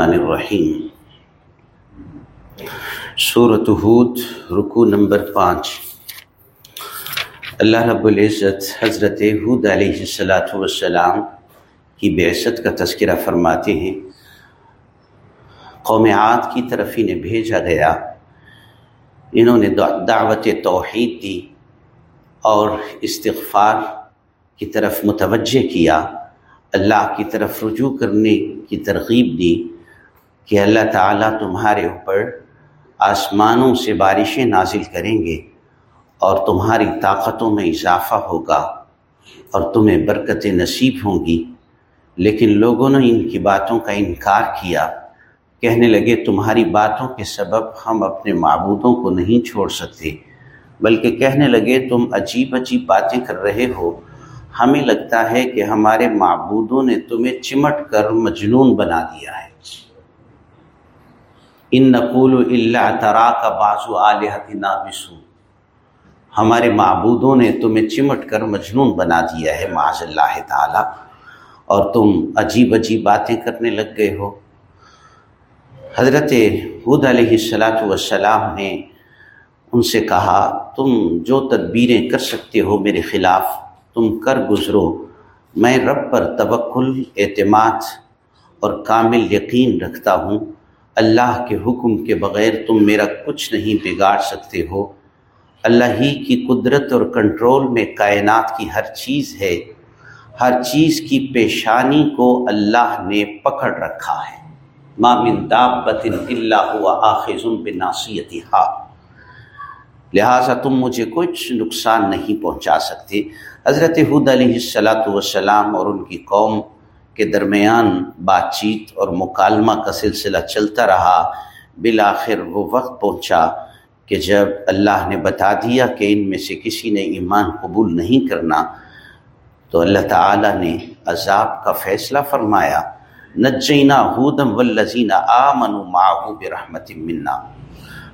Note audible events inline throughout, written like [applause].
الرحمن الرحیم۔ صورت حود رکو نمبر پانچ۔ اللہ رب العزت حضرت حود علیہ السلاۃ والسلام کی بعثت کا تذکرہ فرماتے ہیں۔ قوم عاد کی طرف انہیں بھیجا گیا۔ انہوں نے دعوت توحید دی اور استغفار کی طرف متوجہ کیا۔ اللہ کی طرف رجوع کرنے کی ترغیب دی۔ کہ اللہ تعالیٰ تمہارے اوپر آسمانوں سے بارشیں نازل کریں گے اور تمہاری طاقتوں میں اضافہ ہوگا اور تمہیں برکت نصیب ہوں گی۔ لیکن لوگوں نے ان کی باتوں کا انکار کیا۔ کہنے لگے، تمہاری باتوں کے سبب ہم اپنے معبودوں کو نہیں چھوڑ سکتے، بلکہ کہنے لگے، تم عجیب عجیب باتیں کر رہے ہو۔ ہمیں لگتا ہے کہ ہمارے معبودوں نے تمہیں چمٹ کر مجنون بنا دیا ہے۔ ان نقول اللہ ترا کا بازو علیہ نابسو ہمارے معبودوں نے تمہیں چمٹ کر مجنون بنا دیا ہے، معاذ اللہ تعالیٰ۔ اور تم عجیب عجیب باتیں کرنے لگ گئے ہو۔ حضرت حود علیہ السلاۃ والسلام نے ان سے کہا، تم جو تدبیریں کر سکتے ہو میرے خلاف، تم کر گزرو۔ میں رب پر توکل، اعتماد اور کامل یقین رکھتا ہوں۔ اللہ کے حکم کے بغیر تم میرا کچھ نہیں بگاڑ سکتے ہو۔ اللہ ہی کی قدرت اور کنٹرول میں کائنات کی ہر چیز ہے۔ ہر چیز کی پیشانی کو اللہ نے پکڑ رکھا ہے۔ مامن دابت اللہ ہوا آخذم بناسیتی ہا لہٰذا تم مجھے کچھ نقصان نہیں پہنچا سکتے۔ حضرت حود علیہ السلاۃ والسلام اور ان کی قوم کے درمیان بات چیت اور مکالمہ کا سلسلہ چلتا رہا۔ بالآخر وہ وقت پہنچا کہ جب اللہ نے بتا دیا کہ ان میں سے کسی نے ایمان قبول نہیں کرنا، تو اللہ تعالیٰ نے عذاب کا فیصلہ فرمایا۔ نجینہ ہودم والذین آمنوا معه برحمت منا۔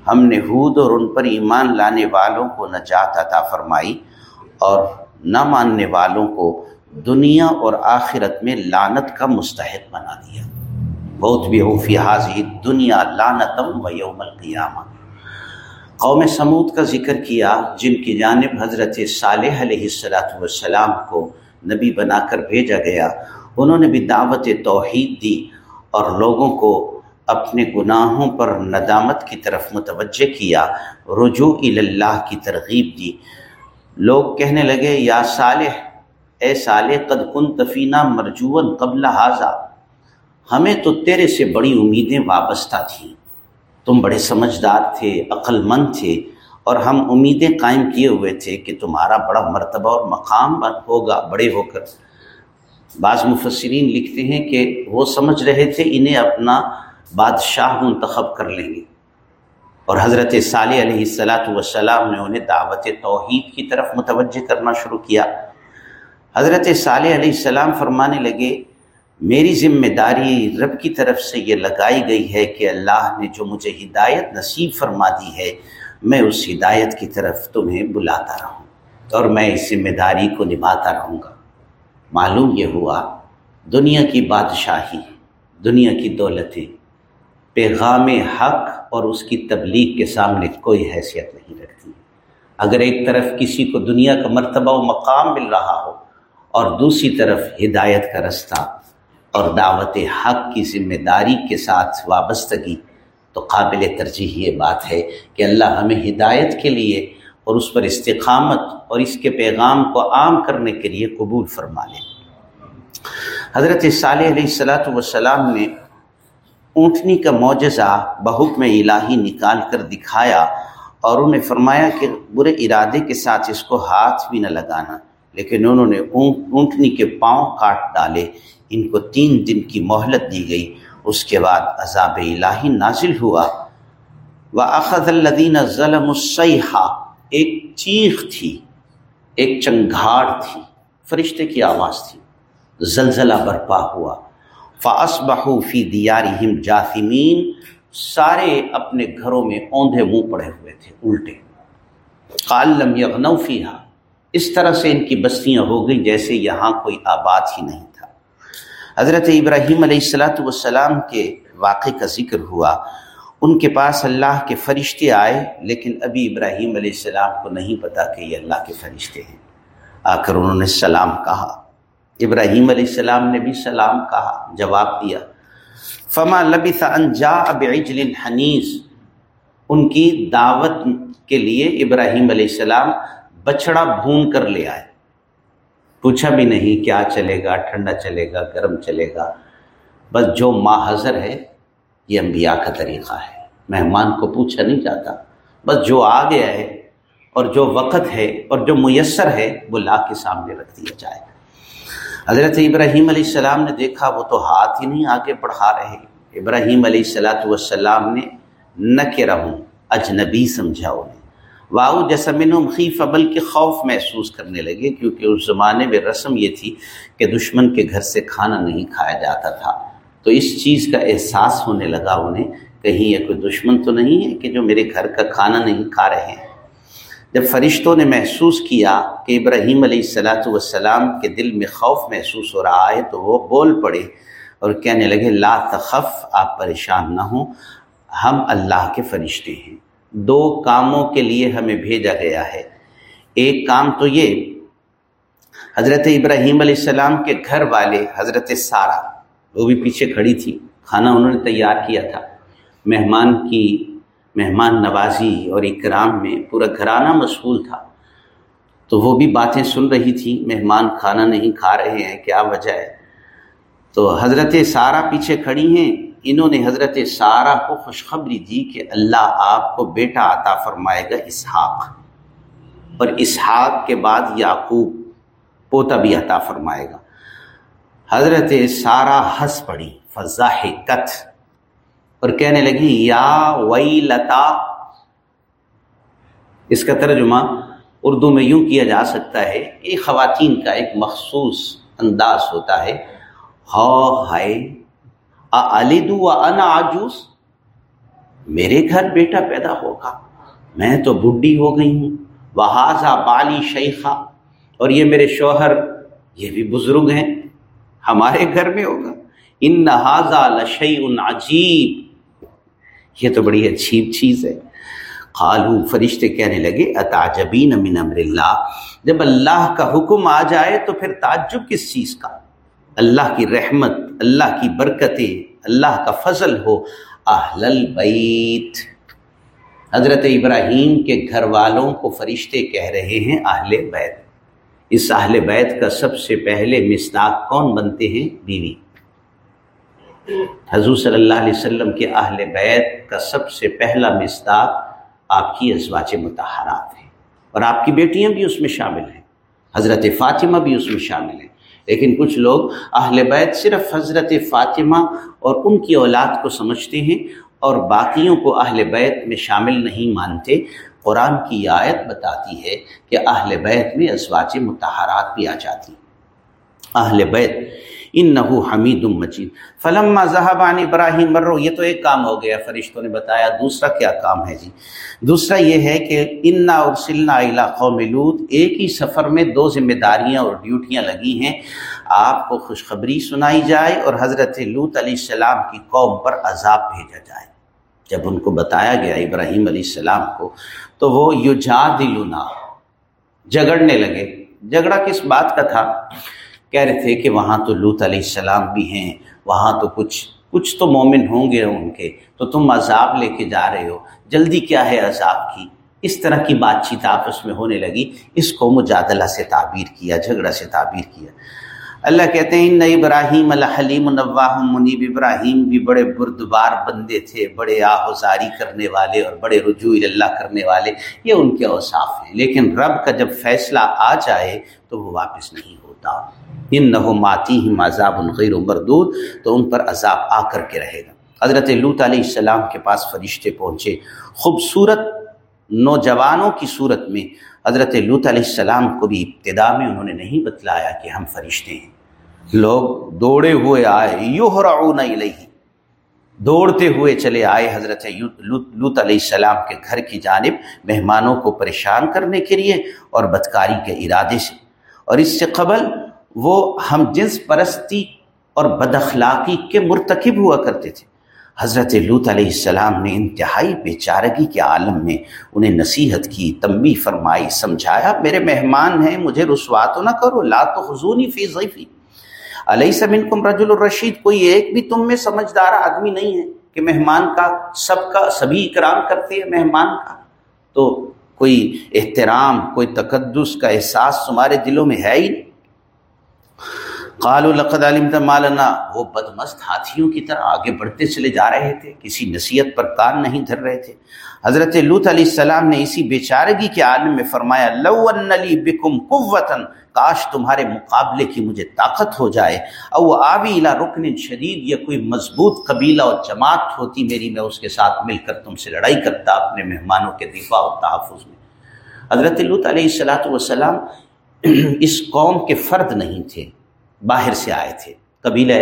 ہم نے ہود اور ان پر ایمان لانے والوں کو نجات عطا فرمائی اور نہ ماننے والوں کو دنیا اور آخرت میں لانت کا مستحق بنا دیا۔ بہت بھی فی حاضی دنیا لانتم و یوم القیامہ۔ قوم سمود کا ذکر کیا، جن کی جانب حضرت صالح علیہ السلاۃ والسلام کو نبی بنا کر بھیجا گیا، انہوں نے بھی دعوت توحید دی اور لوگوں کو اپنے گناہوں پر ندامت کی طرف متوجہ کیا، رجوع اللہ کی ترغیب دی۔ لوگ کہنے لگے، یا صالح اے صالح قد کن تفینہ مرجون قبل حاضہ ہمیں تو تیرے سے بڑی امیدیں وابستہ تھیں۔ تم بڑے سمجھدار تھے عقل مند تھے، اور ہم امیدیں قائم کیے ہوئے تھے کہ تمہارا بڑا مرتبہ اور مقام ہوگا، بڑے ہو کر۔ بعض مفسرین لکھتے ہیں کہ وہ سمجھ رہے تھے، انہیں اپنا بادشاہ منتخب کر لیں گے۔ اور حضرت صالح علیہ السلاۃ والسلام نے انہیں دعوت توحید کی طرف متوجہ کرنا شروع کیا۔ حضرت صالح علیہ السلام فرمانے لگے، میری ذمہ داری رب کی طرف سے یہ لگائی گئی ہے کہ اللہ نے جو مجھے ہدایت نصیب فرما دی ہے، میں اس ہدایت کی طرف تمہیں بلاتا رہوں اور میں اس ذمہ داری کو نبھاتا رہوں گا۔ معلوم یہ ہوا، دنیا کی بادشاہی، دنیا کی دولتیں، پیغام حق اور اس کی تبلیغ کے سامنے کوئی حیثیت نہیں رکھتی۔ اگر ایک طرف کسی کو دنیا کا مرتبہ و مقام مل رہا ہو اور دوسری طرف ہدایت کا رستہ اور دعوت حق کی ذمہ داری کے ساتھ وابستگی، تو قابل ترجیح یہ بات ہے کہ اللہ ہمیں ہدایت کے لیے اور اس پر استقامت اور اس کے پیغام کو عام کرنے کے لیے قبول فرما لیں حضرت صالح علیہ السلاۃ والسلام نے اونٹنی کا معجزہ بحکم الہی نکال کر دکھایا اور انہیں فرمایا کہ برے ارادے کے ساتھ اس کو ہاتھ بھی نہ لگانا۔ لیکن انہوں نے اونٹنی کے پاؤں کاٹ ڈالے۔ ان کو تین دن کی مہلت دی گئی۔ اس کے بعد عذاب الہی نازل ہوا۔ وہ اخذ الدین ظلم السیحہ ایک چیخ تھی۔ ایک چنگھاڑ تھی۔ فرشتے کی آواز تھی۔ زلزلہ برپا ہوا۔ فاس بہو فی دیارہم جاثمین سارے اپنے گھروں میں اوندھے منہ پڑے ہوئے تھے، الٹے۔ قالم یغنو فیہا اس طرح سے ان کی بستیاں ہو گئیں جیسے یہاں کوئی آباد ہی نہیں تھا۔ حضرت ابراہیم علیہ السلاۃ والسلام کے واقعے کا ذکر ہوا۔ ان کے پاس اللہ کے فرشتے آئے، لیکن ابھی ابراہیم علیہ السلام کو نہیں پتا کہ یہ اللہ کے فرشتے ہیں۔ آ کر انہوں نے سلام کہا۔ ابراہیم علیہ السلام نے بھی سلام کہا، جواب دیا۔ فما لبث ان جاء بعجل حنیز ان کی دعوت کے لیے ابراہیم علیہ السلام بچڑا بھون کر لے آئے۔ پوچھا بھی نہیں کیا چلے گا، ٹھنڈا چلے گا، گرم چلے گا۔ بس جو ماں حضر ہے، یہ انبیاء کا طریقہ ہے۔ مہمان کو پوچھا نہیں جاتا۔ بس جو آ گیا ہے اور جو وقت ہے اور جو میسر ہے، وہ لا کے سامنے رکھ دیا جائے۔ حضرت ابراہیم علیہ السلام نے دیکھا، وہ تو ہاتھ ہی نہیں آگے بڑھا رہے۔ ابراہیم علیہ السلاۃ والسلام نے، نہ کہ رہوں، اجنبی سمجھا انہیں واؤ جسمن خیف ابل کے خوف محسوس کرنے لگے، کیونکہ اس زمانے میں رسم یہ تھی کہ دشمن کے گھر سے کھانا نہیں کھایا جاتا تھا۔ تو اس چیز کا احساس ہونے لگا انہیں، کہیں یہ کوئی دشمن تو نہیں ہے کہ جو میرے گھر کا کھانا نہیں کھا رہے ہیں؟ جب فرشتوں نے محسوس کیا کہ ابراہیم علیہ السلاۃ والسلام کے دل میں خوف محسوس ہو رہا ہے، تو وہ بول پڑے اور کہنے لگے، لا تخف، آپ پریشان نہ ہوں، ہم اللہ کے فرشتے ہیں۔ دو کاموں کے لیے ہمیں بھیجا گیا ہے۔ ایک کام تو یہ، حضرت ابراہیم علیہ السلام کے گھر والے حضرت سارا وہ بھی پیچھے کھڑی تھی، کھانا انہوں نے تیار کیا تھا۔ مہمان کی، مہمان نوازی اور اکرام میں پورا گھرانہ مشغول تھا۔ تو وہ بھی باتیں سن رہی تھی، مہمان کھانا نہیں کھا رہے ہیں، کیا وجہ ہے؟ تو حضرت سارا پیچھے کھڑی ہیں انہوں نے حضرت سارا کو خوشخبری دی کہ اللہ آپ کو بیٹا عطا فرمائے گا اسحاق۔ اور اسحاق کے بعد یعقوب پوتا بھی عطا فرمائے گا۔ حضرت سارا ہنس پڑی فضا اور کہنے لگی، یا وئی لتا اس کا ترجمہ اردو میں یوں کیا جا سکتا ہے کہ خواتین کا ایک مخصوص انداز ہوتا ہے ہائے۔ و انا آجوس میرے گھر بیٹا پیدا ہوگا۔ میں تو بڈی ہو گئی ہوں۔ وہذا بالی شیخا اور یہ میرے شوہر، یہ بھی بزرگ ہیں۔ ہمارے گھر میں ہوگا۔ ان نہذا لشی عجیب یہ تو بڑی عجیب چیز ہے۔ خالو فرشتے کہنے لگے اتاجبین من امر اللہ جب اللہ کا حکم آ جائے تو پھر تعجب کس چیز کا؟ اللہ کی رحمت، اللہ کی برکتیں اللہ کا فضل ہو اہل البیت حضرت ابراہیم کے گھر والوں کو فرشتے کہہ رہے ہیں، اہل بیت۔ اس اہل بیت کا سب سے پہلے مصداق کون بنتے ہیں؟ بیوی۔ حضور صلی اللہ علیہ وسلم کے اہل بیت کا سب سے پہلا مصداق آپ کی ازواج متحرات ہیں۔ اور آپ کی بیٹیاں بھی اس میں شامل ہیں۔ حضرت فاطمہ بھی اس میں شامل ہیں۔ لیکن کچھ لوگ اہل بیت صرف حضرت فاطمہ اور ان کی اولاد کو سمجھتے ہیں اور باقیوں کو اہل بیت میں شامل نہیں مانتے۔ قرآن کی آیت بتاتی ہے کہ اہل بیت میں ازواج متحرات بھی آ جاتی۔ اہل بیت ان حمید مجید۔ فلم ذہبان ابراہیم مرو، یہ تو ایک کام ہو گیا، فرشتوں نے بتایا، دوسرا کیا کام ہے جی؟ دوسرا یہ ہے کہ انا اور سلنا قوم لوت ایک ہی سفر میں دو ذمہ داریاں اور ڈیوٹیاں لگی ہیں۔ آپ کو خوشخبری سنائی جائے اور حضرت لوت علیہ السلام کی قوم پر عذاب بھیجا جائے۔ جب ان کو بتایا گیا ابراہیم علیہ السلام کو، تو وہ یو جا دلونا جگڑنے لگے۔ جھگڑا کس بات کا تھا؟ کہہ رہے تھے کہ وہاں تو لوت علیہ السلام بھی ہیں، وہاں تو کچھ کچھ تو مومن ہوں گے ان کے، تو تم عذاب لے کے جا رہے ہو۔ جلدی کیا ہے عذاب کی؟ اس طرح کی بات چیت آپس میں ہونے لگی۔ اس کو مجادلہ سے تعبیر کیا، جھگڑا سے تعبیر کیا۔ اللہ کہتے ہیں، ان ابراہیم الحلیم الواہ منیب ابراہیم بھی بڑے بردبار بندے تھے، بڑے آہوزاری کرنے والے اور بڑے رجوع اللہ کرنے والے۔ یہ ان کے اوصاف ہیں۔ لیکن رب کا جب فیصلہ آ جائے تو وہ واپس نہیں ہوتا۔ ان نہ ماتی ہی عذاب الغیر و مردود، تو ان پر عذاب آ کر کے رہے گا۔ حضرت لوت علیہ السلام کے پاس فرشتے پہنچے۔ خوبصورت نوجوانوں کی صورت میں حضرت لوت علیہ السلام کو بھی ابتدا میں انہوں نے نہیں بتلایا کہ ہم فرشتے ہیں۔ لوگ دوڑے ہوئے آئے یو ہو دوڑتے ہوئے چلے آئے حضرت لط علیہ السلام کے گھر کی جانب مہمانوں کو پریشان کرنے کے لیے اور بدکاری کے ارادے سے۔ اور اس سے قبل وہ ہم جنس پرستی اور بد اخلاقی کے مرتکب ہوا کرتے تھے۔ حضرت لوت علیہ السلام نے انتہائی بے چارگی کے عالم میں انہیں نصیحت کی تمبی فرمائی، سمجھایا، میرے مہمان ہیں، مجھے رسوا تو نہ کرو، لا تو خزونی فی ضیفی۔ علیہ سمن کم رج الرشید کوئی ایک بھی تم میں سمجھدار آدمی نہیں ہے کہ مہمان کا، سب کا، سبھی اکرام کرتے ہیں مہمان کا۔ تو کوئی احترام، کوئی تقدس کا احساس تمہارے دلوں میں ہے ہی نہیں۔ قالوا لقد علمت مالنا۔ وہ بدمست ہاتھیوں کی طرح آگے بڑھتے چلے جا رہے تھے۔ کسی نصیحت پر کان نہیں دھر رہے تھے۔ حضرت لوت علیہ السلام نے اسی بیچارگی کے عالم میں فرمایا، لو ان لی بکم قوتن کاش تمہارے مقابلے کی مجھے طاقت ہو جائے۔ او آبی الى رکن شدید یا کوئی مضبوط قبیلہ اور جماعت ہوتی میری، میں اس کے ساتھ مل کر تم سے لڑائی کرتا اپنے مہمانوں کے دفاع و تحفظ میں۔ حضرت لوت علیہ السلاۃ والسلام اس قوم کے فرد نہیں تھے۔ باہر سے آئے تھے۔ قبیلہ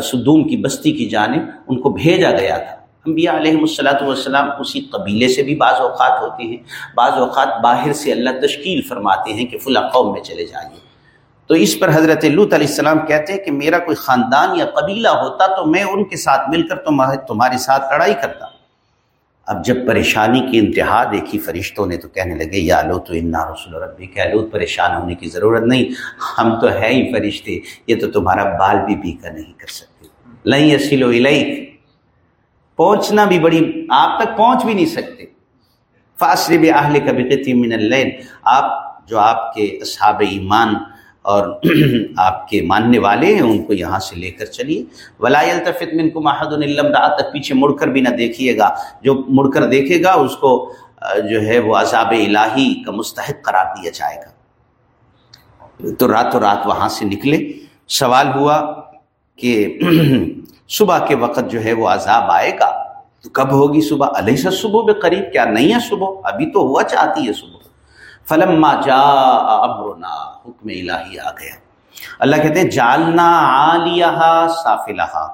سدوم کی بستی کی جانب ان کو بھیجا گیا تھا۔ انبیاء علیہ السلاۃ والسلام اسی قبیلے سے بھی بعض اوقات ہوتے ہیں۔ بعض اوقات باہر سے اللہ تشکیل فرماتے ہیں کہ فلاں قوم میں چلے جائیے۔ تو اس پر حضرت لط علیہ السلام کہتے ہیں کہ میرا کوئی خاندان یا قبیلہ ہوتا تو میں ان کے ساتھ مل کر تمہارے ساتھ لڑائی کرتا۔ اب جب پریشانی کی انتہا دیکھی فرشتوں نے تو کہنے لگے، یا لو تو انا رسول ربی کہ لو پریشان ہونے کی ضرورت نہیں۔ ہم تو ہے ہی فرشتے، یہ تو تمہارا بال بھی پی کر نہیں کر سکتے۔ لئی اصل و پہنچنا بھی بڑی، آپ تک پہنچ بھی نہیں سکتے۔ فاصل بھی اہل کبھی من الین آپ جو آپ کے اصحاب ایمان اور [clears throat] آپ کے ماننے والے ہیں، ان کو یہاں سے لے کر چلیے۔ ولافت من کو محد العلم تک پیچھے مڑ کر بھی نہ دیکھیے گا۔ جو مڑ کر دیکھے گا، اس کو جو ہے وہ عذاب الہی کا مستحق قرار دیا جائے گا۔ تو راتوں رات وہاں سے نکلے۔ سوال ہوا کہ [clears throat] صبح کے وقت جو ہے وہ عذاب آئے گا۔ تو کب ہوگی صبح؟ علیہ صبح بے قریب، کیا نہیں ہے صبح؟ ابھی تو ہوا، چاہتی ہے صبح۔ فلم جا ابرنا حکم الہی آ گیا۔ اللہ کہتے ہیں جالنا عالیہ صافلہ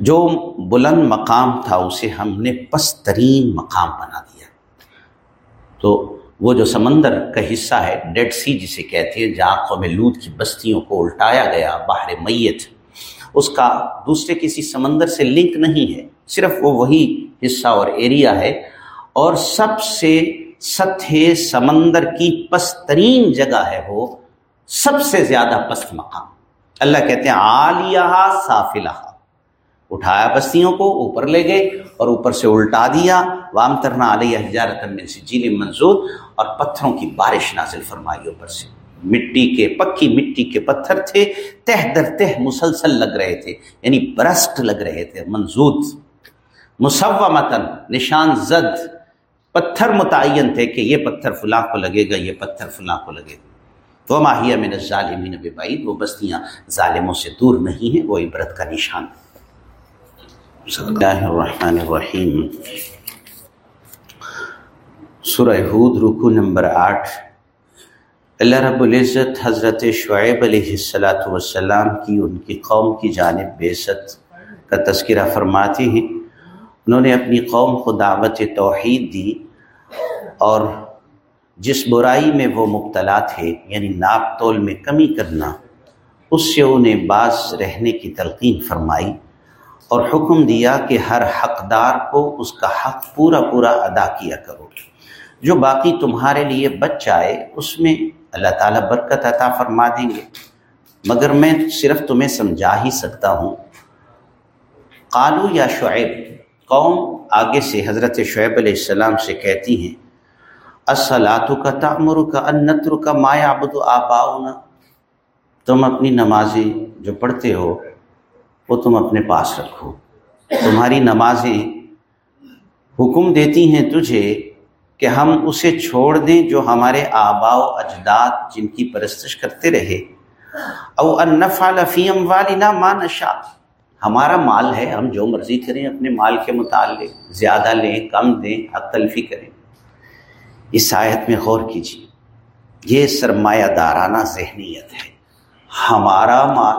جو بلند مقام تھا، اسے ہم نے پسترین مقام بنا دیا۔ تو وہ جو سمندر کا حصہ ہے ڈیڈ سی جسے کہتے ہیں، جہاں قوم لوت کی بستیوں کو الٹایا گیا باہر میت، اس کا دوسرے کسی سمندر سے لنک نہیں ہے۔ صرف وہ وہی حصہ اور ایریا ہے۔ اور سب سے سطح سمندر کی پسترین جگہ ہے وہ سب سے زیادہ پست مقام۔ اللہ کہتے ہیں عالیہ صافلہ اٹھایا بستیوں کو، اوپر لے گئے اور اوپر سے الٹا دیا۔ وام ترنا علیہ حجارت میں سے منظور اور پتھروں کی بارش نازل فرمائی اوپر سے۔ مٹی کے پکی مٹی کے پتھر تھے۔ تہ در تہ مسلسل لگ رہے تھے۔ یعنی برسٹ لگ رہے تھے۔ منظور مسومتن نشان زد۔ پتھر متعین تھے کہ یہ پتھر فلاں کو لگے گا، یہ پتھر فلاں کو لگے گا۔ وہ ماہیہ میں ظالمین بعید وہ بستیاں ظالموں سے دور نہیں ہیں، وہ عبرت کا نشان۔ اللہ الرحمن الرحیم۔ سورہ حود رکو نمبر آٹھ۔ اللہ رب العزت حضرت شعیب علیہ السلاۃ والسلام کی، ان کی قوم کی جانب بے کا تذکرہ فرماتے ہیں۔ انہوں نے اپنی قوم کو دعوت توحید دی۔ اور جس برائی میں وہ مبتلا تھے یعنی ناپ تول میں کمی کرنا، اس سے انہیں بعض رہنے کی تلقین فرمائی اور حکم دیا کہ ہر حقدار کو اس کا حق پورا پورا ادا کیا کرو۔ جو باقی تمہارے لیے بچ جائے، اس میں اللہ تعالیٰ برکت عطا فرما دیں گے۔ مگر میں صرف تمہیں سمجھا ہی سکتا ہوں۔ قالو یا شعیب، قوم آگے سے حضرت شعیب علیہ السلام سے کہتی ہیں السلاۃ کا تعمر کا انتر کا مایا ابد آباؤنا۔ تم اپنی نمازیں جو پڑھتے ہو، وہ تم اپنے پاس رکھو۔ تمہاری نمازیں حکم دیتی ہیں تجھے کہ ہم اسے چھوڑ دیں جو ہمارے آبا و اجداد جن کی پرستش کرتے رہے۔ او انفا لفیم والنا ماں نشا ہمارا مال ہے، ہم جو مرضی کریں، اپنے مال کے متعلق زیادہ لیں، کم دیں، حق تلفی کریں۔ اس آیت میں غور کیجیے۔ یہ سرمایہ دارانہ ذہنیت ہے۔ ہمارا مال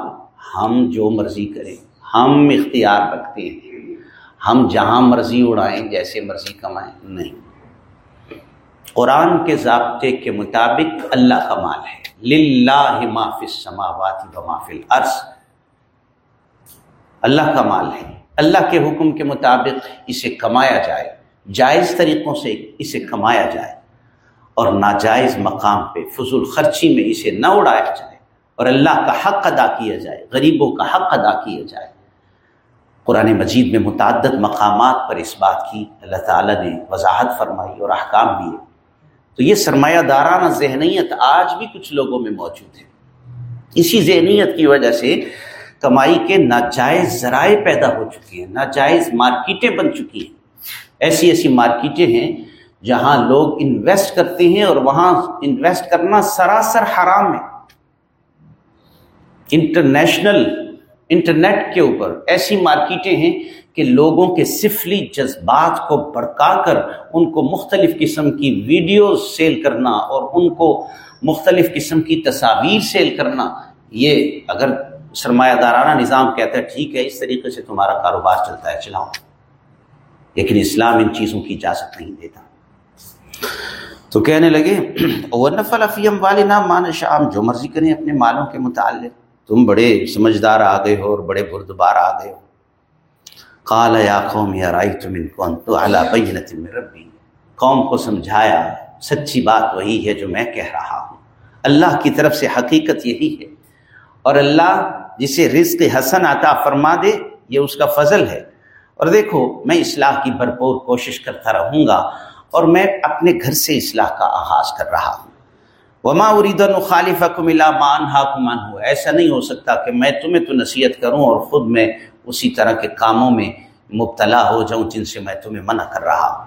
ہم جو مرضی کریں، ہم اختیار رکھتے ہیں۔ ہم جہاں مرضی اڑائیں، جیسے مرضی کمائیں۔ نہیں۔ قرآن کے ضابطے کے مطابق اللہ کا مال ہے۔ للہ ما فی السماوات و ما فی الارض۔ اللہ کا مال ہے۔ اللہ کے حکم کے مطابق اسے کمایا جائے۔ جائز طریقوں سے اسے کمایا جائے۔ اور ناجائز مقام پہ، فضول خرچی میں اسے نہ اڑایا جائے اور اللہ کا حق ادا کیا جائے، غریبوں کا حق ادا کیا جائے۔ قرآن مجید میں متعدد مقامات پر اس بات کی اللہ تعالیٰ نے وضاحت فرمائی اور احکام دیے۔ تو یہ سرمایہ دارانہ ذہنیت آج بھی کچھ لوگوں میں موجود ہے۔ اسی ذہنیت کی وجہ سے کمائی کے ناجائز ذرائع پیدا ہو چکی ہیں، ناجائز مارکیٹیں بن چکی ہیں۔ ایسی ایسی مارکیٹیں ہیں جہاں لوگ انویسٹ کرتے ہیں اور وہاں انویسٹ کرنا سراسر حرام ہے۔ انٹرنیشنل انٹرنیٹ کے اوپر ایسی مارکیٹیں ہیں کہ لوگوں کے سفلی جذبات کو بڑکا کر ان کو مختلف قسم کی ویڈیوز سیل کرنا اور ان کو مختلف قسم کی تصاویر سیل کرنا، یہ اگر سرمایہ دارانہ نظام کہتا ہے، ٹھیک ہے، اس طریقے سے تمہارا کاروبار چلتا ہے، چلاؤ۔ لیکن اسلام ان چیزوں کی اجازت نہیں دیتا۔ تو کہنے لگے [clears throat] وہ نفل افیم والے نام مان شام جو مرضی کریں اپنے مالوں کے متعلق، تم بڑے سمجھدار آ گئے ہو اور بڑے بردبار آ گئے ہو۔ کال یا قوم، یا رائی تم ان کو تو اعلیٰ ربی. قوم کو سمجھایا، سچی بات وہی ہے جو میں کہہ رہا ہوں۔ اللہ کی طرف سے حقیقت یہی ہے۔ اور اللہ جسے رزق حسن عطا فرما دے، یہ اس کا فضل ہے۔ اور دیکھو، میں اصلاح کی بھرپور کوشش کرتا رہوں گا۔ اور میں اپنے گھر سے اصلاح کا آغاز کر رہا ہوں۔ وما اریدن خالف ملا مان حاکمان ہو ایسا نہیں ہو سکتا کہ میں تمہیں تو نصیحت کروں اور خود میں اسی طرح کے کاموں میں مبتلا ہو جاؤں جن سے میں تمہیں منع کر رہا ہوں۔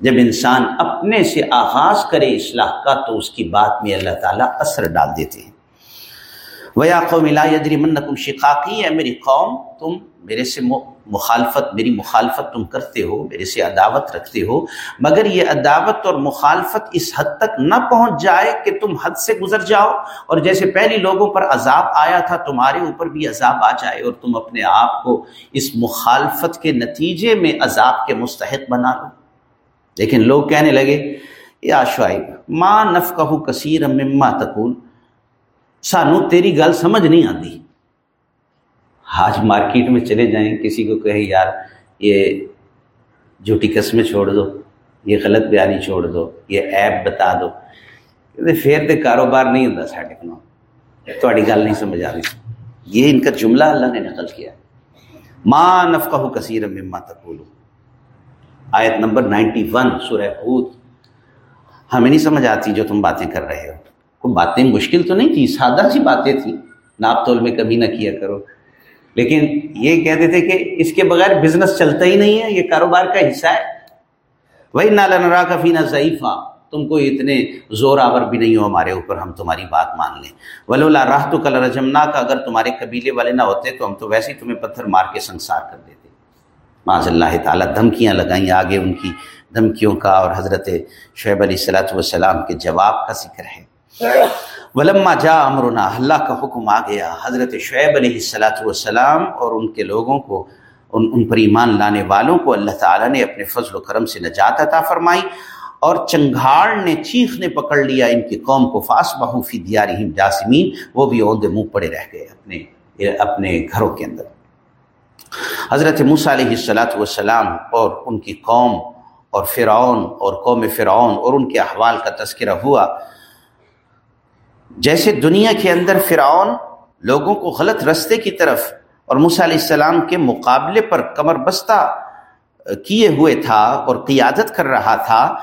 جب انسان اپنے سے آغاز کرے اصلاح کا تو اس کی بات میں اللہ تعالیٰ اثر ڈال دیتے ہیں۔ ویا قوم لا یدری منکم شقاقی ہے میری قوم، تم میرے سے مخالفت میری مخالفت تم کرتے ہو، میرے سے عداوت رکھتے ہو، مگر یہ عداوت اور مخالفت اس حد تک نہ پہنچ جائے کہ تم حد سے گزر جاؤ۔ اور جیسے پہلی لوگوں پر عذاب آیا تھا، تمہارے اوپر بھی عذاب آ جائے اور تم اپنے آپ کو اس مخالفت کے نتیجے میں عذاب کے مستحق بنا لو۔ لیکن لوگ کہنے لگے، یا شعیب ماں نف کہ کثیر مما تقول سانو تیری گل سمجھ نہیں آتی آج مارکیٹ میں چلے جائیں کسی کو کہے یار یہ جھوٹی قسمیں چھوڑ دو یہ غلط بیانی چھوڑ دو یہ ایپ بتا دو پھر تو کاروبار نہیں ہوتا ساڈے کو تھوڑی گل نہیں سمجھ آ رہی یہ ان کا جملہ اللہ نے نقل کیا ماں نفقہ کثیر مما تقولو آیت نمبر نائنٹی ون سورہ خود ہمیں نہیں سمجھ آتی جو تم باتیں کر رہے ہو۔ باتیں مشکل تو نہیں تھی سادہ سی باتیں تھیں۔ ناپ تول میں کبھی نہ کیا کرو۔ لیکن یہ کہتے تھے کہ اس کے بغیر بزنس چلتا ہی نہیں ہے، یہ کاروبار کا حصہ ہے۔ وہی نالا کا فینا ضعیفہ تم کو اتنے زور آور بھی نہیں ہو ہمارے اوپر، ہم تمہاری بات مان لیں۔ ولولا راہ تو کل رجمنا کا اگر تمہارے قبیلے والے نہ ہوتے تو ہم تو ویسے ہی تمہیں پتھر مار کے سنسار کر دیتے۔ معاذ اللہ تعالیٰ دھمکیاں لگائیں آگے ان کی دھمکیوں کا اور حضرت شعیب علیہ السلاۃ والسلام کے جواب کا ذکر ہے۔ ولما جا امرنا اللہ کا حکم آ گیا۔ حضرت شعیب علیہ السلاۃ والسلام اور ان کے لوگوں کو، ان ان پر ایمان لانے والوں کو اللہ تعالیٰ نے اپنے فضل و کرم سے نجات عطا فرمائی اور چنگھاڑ نے، چیخ نے پکڑ لیا ان کی قوم کو فاس بہو فی دیارہم جاسمین۔ وہ بھی عہدے منہ پڑے رہ گئے اپنے اپنے گھروں کے اندر۔ حضرت موسیٰ علیہ السلاۃ والسلام اور ان کی قوم اور فرعون اور قوم فرعون اور ان کے احوال کا تذکرہ ہوا۔ جیسے دنیا کے اندر فرعون لوگوں کو غلط رستے کی طرف اور موسیٰ علیہ السلام کے مقابلے پر کمر بستہ کیے ہوئے تھا اور قیادت کر رہا تھا،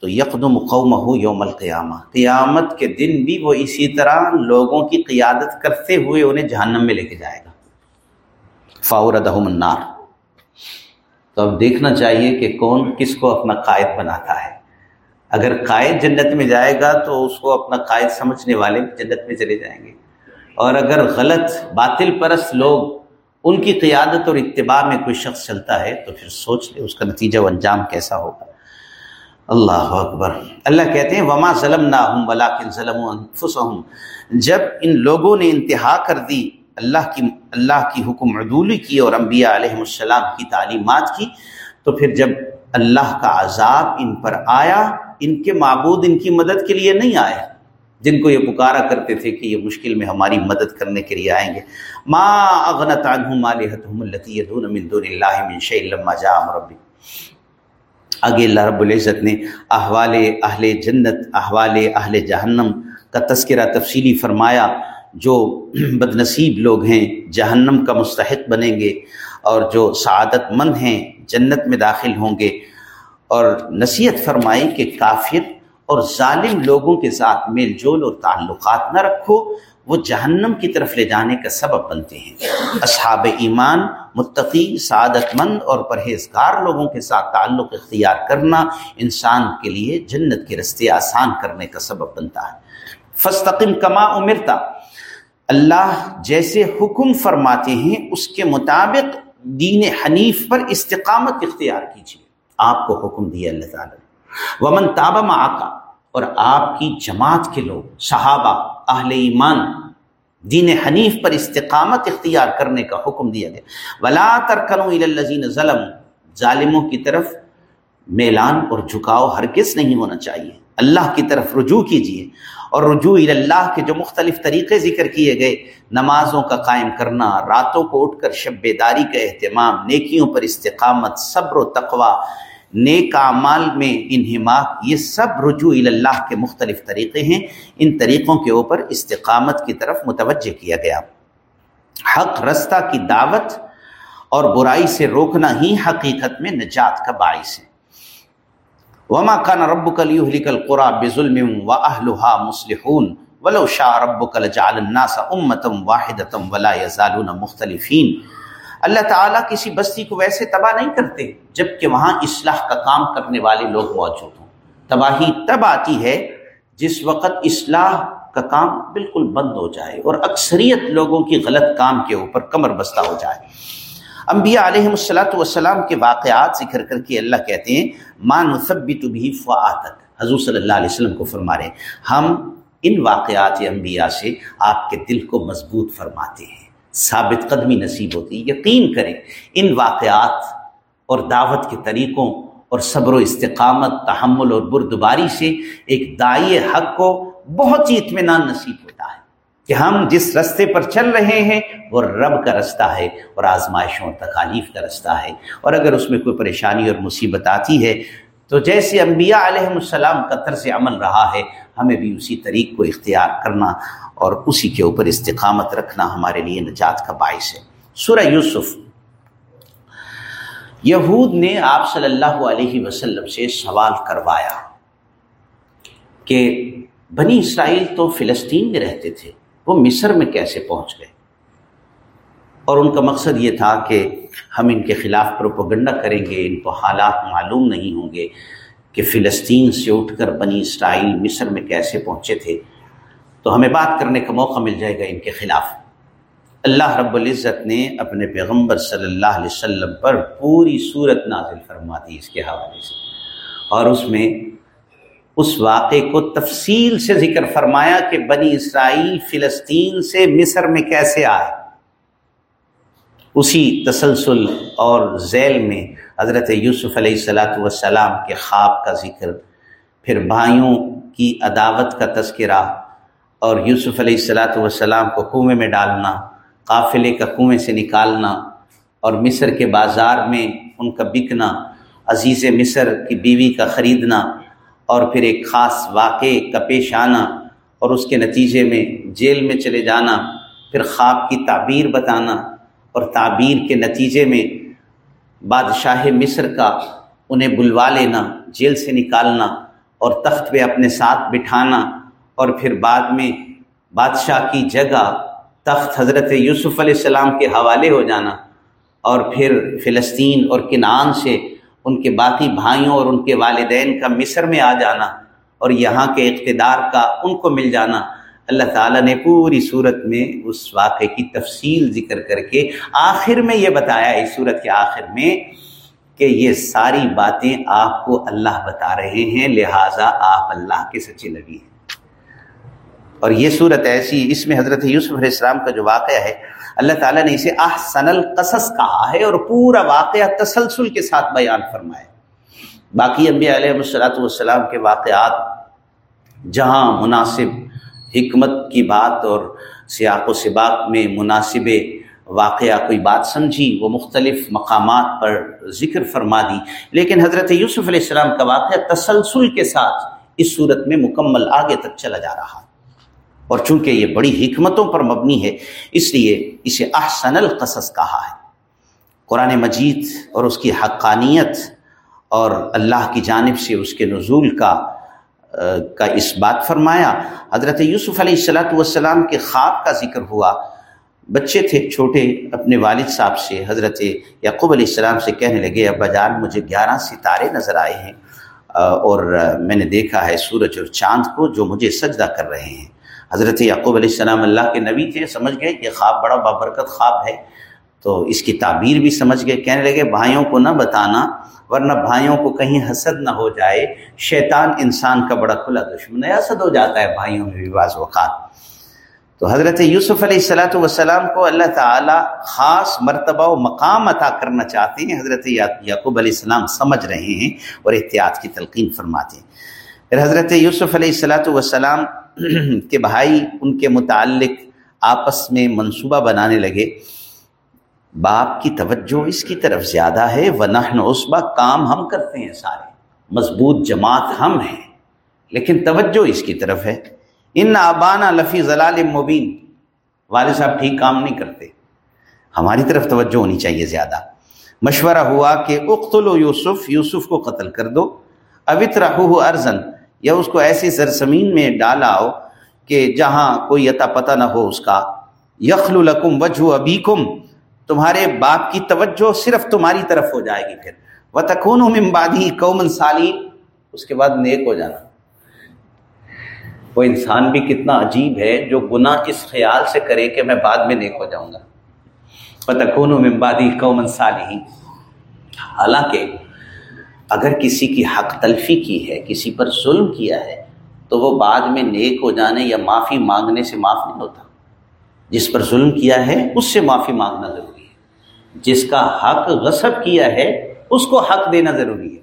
تو یکدم قوم ہو یوم القیامہ۔ قیامت کے دن بھی وہ اسی طرح لوگوں کی قیادت کرتے ہوئے انہیں جہنم میں لے کے جائے گا۔ فاور النار۔ تو اب دیکھنا چاہیے کہ کون کس کو اپنا قائد بناتا ہے۔ اگر قائد جنت میں جائے گا تو اس کو اپنا قائد سمجھنے والے بھی جنت میں چلے جائیں گے۔ اور اگر غلط، باطل پرست لوگ ان کی قیادت اور اتباع میں کوئی شخص چلتا ہے تو پھر سوچ لے، اس کا نتیجہ و انجام کیسا ہوگا۔ اللہ اکبر۔ اللہ کہتے ہیں، وما ظلم نہ ہوں بلاکن ظلم جب ان لوگوں نے انتہا کر دی، اللہ کی اللہ کی حکم عدولی کی اور انبیاء علیہ السلام کی تعلیمات کی، تو پھر جب اللہ کا عذاب ان پر آیا ان کے معبود ان کی مدد کے لیے نہیں آئے جن کو یہ پکارا کرتے تھے کہ یہ مشکل میں ہماری مدد کرنے کے لیے آئیں گے۔ ما اغنت عنہم آلہتہم اللتی یدون من دون اللہ من شیء لما جاء امر ربی آگے اللہ رب العزت نے احوال اہل جنت، احوال اہل جہنم کا تذکرہ تفصیلی فرمایا، جو بد نصیب لوگ ہیں، جہنم کا مستحق بنیں گے اور جو سعادت مند ہیں، جنت میں داخل ہوں گے۔ اور نصیحت فرمائی کہ کافر اور ظالم لوگوں کے ساتھ میل جول اور تعلقات نہ رکھو، وہ جہنم کی طرف لے جانے کا سبب بنتے ہیں۔ اصحاب ایمان، متقی، سعادت مند اور پرہیزگار لوگوں کے ساتھ تعلق اختیار کرنا انسان کے لیے جنت کے رستے آسان کرنے کا سبب بنتا ہے۔ فستقم کما امرتا اللہ جیسے حکم فرماتے ہیں، اس کے مطابق دین حنیف پر استقامت اختیار کیجیے۔ آپ کو حکم دیا اللہ تعالیٰ ومن تابہ آقا اور آپ کی جماعت کے لوگ، صحابہ، اہل ایمان، دین حنیف پر استقامت اختیار کرنے کا حکم دیا گیا۔ ولا ترکنو الزین ظلم ظالموں کی طرف میلان اور جھکاؤ ہرگز نہیں ہونا چاہیے۔ اللہ کی طرف رجوع کیجیے اور رجوع اللہ کے جو مختلف طریقے ذکر کیے گئے، نمازوں کا قائم کرنا، راتوں کو اٹھ کر شب بیداری کا اہتمام، نیکیوں پر استقامت، صبر و تقوی، نیک اعمال میں انہماک، یہ سب رجوع اللہ کے مختلف طریقے ہیں۔ ان طریقوں کے اوپر استقامت کی طرف متوجہ کیا گیا۔ حق رستہ کی دعوت اور برائی سے روکنا ہی حقیقت میں نجات کا باعث ہے۔ وما کان رب کلیہلک القرا بظلم و اہلہا مسلحون ولو شاء ربک لجعل الناس امتا واحدتا ولا یزالون مختلفین اللہ تعالیٰ کسی بستی کو ویسے تباہ نہیں کرتے جبکہ وہاں اصلاح کا کام کرنے والے لوگ موجود ہوں۔ تباہی تب آتی ہے جس وقت اصلاح کا کام بالکل بند ہو جائے اور اکثریت لوگوں کی غلط کام کے اوپر کمر بستہ ہو جائے۔ انبیاء علیہ السلاۃ والسلام کے واقعات ذکر کر کے اللہ کہتے ہیں مان مثبت بھی فعاتک حضور صلی اللہ علیہ وسلم کو فرما رہے ہیں، ہم ان واقعات انبیاء سے آپ کے دل کو مضبوط فرماتے ہیں۔ ثابت قدمی نصیب ہوتی یقین کریں، ان واقعات اور دعوت کے طریقوں اور صبر و استقامت، تحمل اور بردباری سے ایک دائی حق کو بہت ہی اطمینان نصیب ہوتا ہے۔ کہ ہم جس رستے پر چل رہے ہیں، وہ رب کا رستہ ہے اور آزمائشوں اور تکالیف کا رستہ ہے۔ اور اگر اس میں کوئی پریشانی اور مصیبت آتی ہے، تو جیسے انبیاء علیہ السلام کا طرز عمل رہا ہے، ہمیں بھی اسی طریق کو اختیار کرنا اور اسی کے اوپر استقامت رکھنا ہمارے لیے نجات کا باعث ہے۔ سورہ یوسف۔ یہود نے آپ صلی اللہ علیہ وسلم سے سوال کروایا کہ بنی اسرائیل تو فلسطین میں رہتے تھے وہ مصر میں کیسے پہنچ گئے؟ اور ان کا مقصد یہ تھا کہ ہم ان کے خلاف پروپوگنڈا کریں گے، ان کو حالات معلوم نہیں ہوں گے کہ فلسطین سے اٹھ کر بنی اسرائیل مصر میں کیسے پہنچے تھے۔ تو ہمیں بات کرنے کا موقع مل جائے گا ان کے خلاف۔ اللہ رب العزت نے اپنے پیغمبر صلی اللہ علیہ وسلم پر پوری صورت نازل فرما دی اس کے حوالے سے۔ اور اس میں اس واقعے کو تفصیل سے ذکر فرمایا کہ بنی اسرائیل فلسطین سے مصر میں کیسے آئے۔ اسی تسلسل اور ذیل میں حضرت یوسف علیہ السلاۃ والسلام کے خواب کا ذکر، پھر بھائیوں کی عداوت کا تذکرہ اور یوسف علیہ السلاۃ والسلام کو کنویں میں ڈالنا، قافلے کا کنویں سے نکالنا اور مصر کے بازار میں ان کا بکنا، عزیز مصر کی بیوی کا خریدنا اور پھر ایک خاص واقعے کا پیش آنا اور اس کے نتیجے میں جیل میں چلے جانا، پھر خواب کی تعبیر بتانا اور تعبیر کے نتیجے میں بادشاہ مصر کا انہیں بلوا لینا، جیل سے نکالنا اور تخت پہ اپنے ساتھ بٹھانا اور پھر بعد میں بادشاہ کی جگہ تخت حضرت یوسف علیہ السلام کے حوالے ہو جانا اور پھر فلسطین اور کنعان سے ان کے باقی بھائیوں اور ان کے والدین کا مصر میں آ جانا اور یہاں کے اقتدار کا ان کو مل جانا۔ اللہ تعالیٰ نے پوری صورت میں اس واقعے کی تفصیل ذکر کر کے آخر میں یہ بتایا، اس صورت کے آخر میں کہ یہ ساری باتیں آپ کو اللہ بتا رہے ہیں، لہٰذا آپ اللہ کے سچے نبی ہیں۔ اور یہ صورت ایسی، اس میں حضرت یوسف علیہ السلام کا جو واقعہ ہے اللہ تعالیٰ نے اسے احسن القصص کہا ہے اور پورا واقعہ تسلسل کے ساتھ بیان فرمائے باقی انبیاء علیہ السلاۃ والسلام کے واقعات جہاں مناسب حکمت کی بات اور سیاق و سباق میں مناسب واقعہ کوئی بات سمجھی، وہ مختلف مقامات پر ذکر فرما دی۔ لیکن حضرت یوسف علیہ السلام کا واقعہ تسلسل کے ساتھ اس صورت میں مکمل آگے تک چلا جا رہا اور چونکہ یہ بڑی حکمتوں پر مبنی ہے، اس لیے اسے احسن القصص کہا ہے۔ قرآن مجید اور اس کی حقانیت اور اللہ کی جانب سے اس کے نزول کا کا اس بات فرمایا۔ حضرت یوسف علیہ السلاۃ والسلام کے خواب کا ذکر ہوا۔ بچے تھے، چھوٹے، اپنے والد صاحب سے، حضرت یعقوب علیہ السلام سے کہنے لگے، ابا جان، مجھے گیارہ ستارے نظر آئے ہیں۔ اور میں نے دیکھا ہے سورج اور چاند کو جو مجھے سجدہ کر رہے ہیں۔ حضرت یعقوب علیہ السلام اللہ کے نبی تھے، سمجھ گئے کہ خواب بڑا بابرکت خواب ہے۔ تو اس کی تعبیر بھی سمجھ گئے، کہنے لگے، بھائیوں کو نہ بتانا، ورنہ بھائیوں کو کہیں حسد نہ ہو جائے۔ شیطان انسان کا بڑا کھلا دشمن ہے، حسد ہو جاتا ہے بھائیوں میں بھی بعض وقات تو حضرت یوسف علیہ السلاۃ والسلام کو اللہ تعالیٰ خاص مرتبہ و مقام عطا کرنا چاہتے ہیں۔ حضرت یعقوب علیہ السلام سمجھ رہے ہیں اور احتیاط کی تلقین فرماتے ہیں۔ پھر حضرت یوسف علیہ السلاۃ والسلام [clears throat] کے بھائی ان کے متعلق آپس میں منصوبہ بنانے لگے۔ باپ کی توجہ اس کی طرف زیادہ ہے۔ ونحن عصبہ کام ہم کرتے ہیں سارے۔ مضبوط جماعت ہم ہیں۔ لیکن توجہ اس کی طرف ہے۔ ان آبانہ لفی ضلال مبین والد صاحب ٹھیک کام نہیں کرتے۔ ہماری طرف توجہ ہونی چاہیے زیادہ۔ مشورہ ہوا کہ اقتل و یوسف یوسف کو قتل کر دو۔ اوت رہو ارزن یا اس کو ایسی سرزمین میں ڈالاؤ کہ جہاں کوئی عطا پتہ نہ ہو اس کا۔ یخل القم وجہ ابیکم، تمہارے باپ کی توجہ صرف تمہاری طرف ہو جائے گی پھر۔ و تخون ممبادی قومن سالین، اس کے بعد نیک ہو جانا۔ وہ انسان بھی کتنا عجیب ہے، جو گناہ اس خیال سے کرے کہ میں بعد میں نیک ہو جاؤں گا۔ و تخون ممبادی قومن صالحین حالانکہ اگر کسی کی حق تلفی کی ہے، کسی پر ظلم کیا ہے، تو وہ بعد میں نیک ہو جانے یا معافی مانگنے سے معاف نہیں ہوتا۔ جس پر ظلم کیا ہے، اس سے معافی مانگنا ضروری ہے۔ جس کا حق غصب کیا ہے، اس کو حق دینا ضروری ہے۔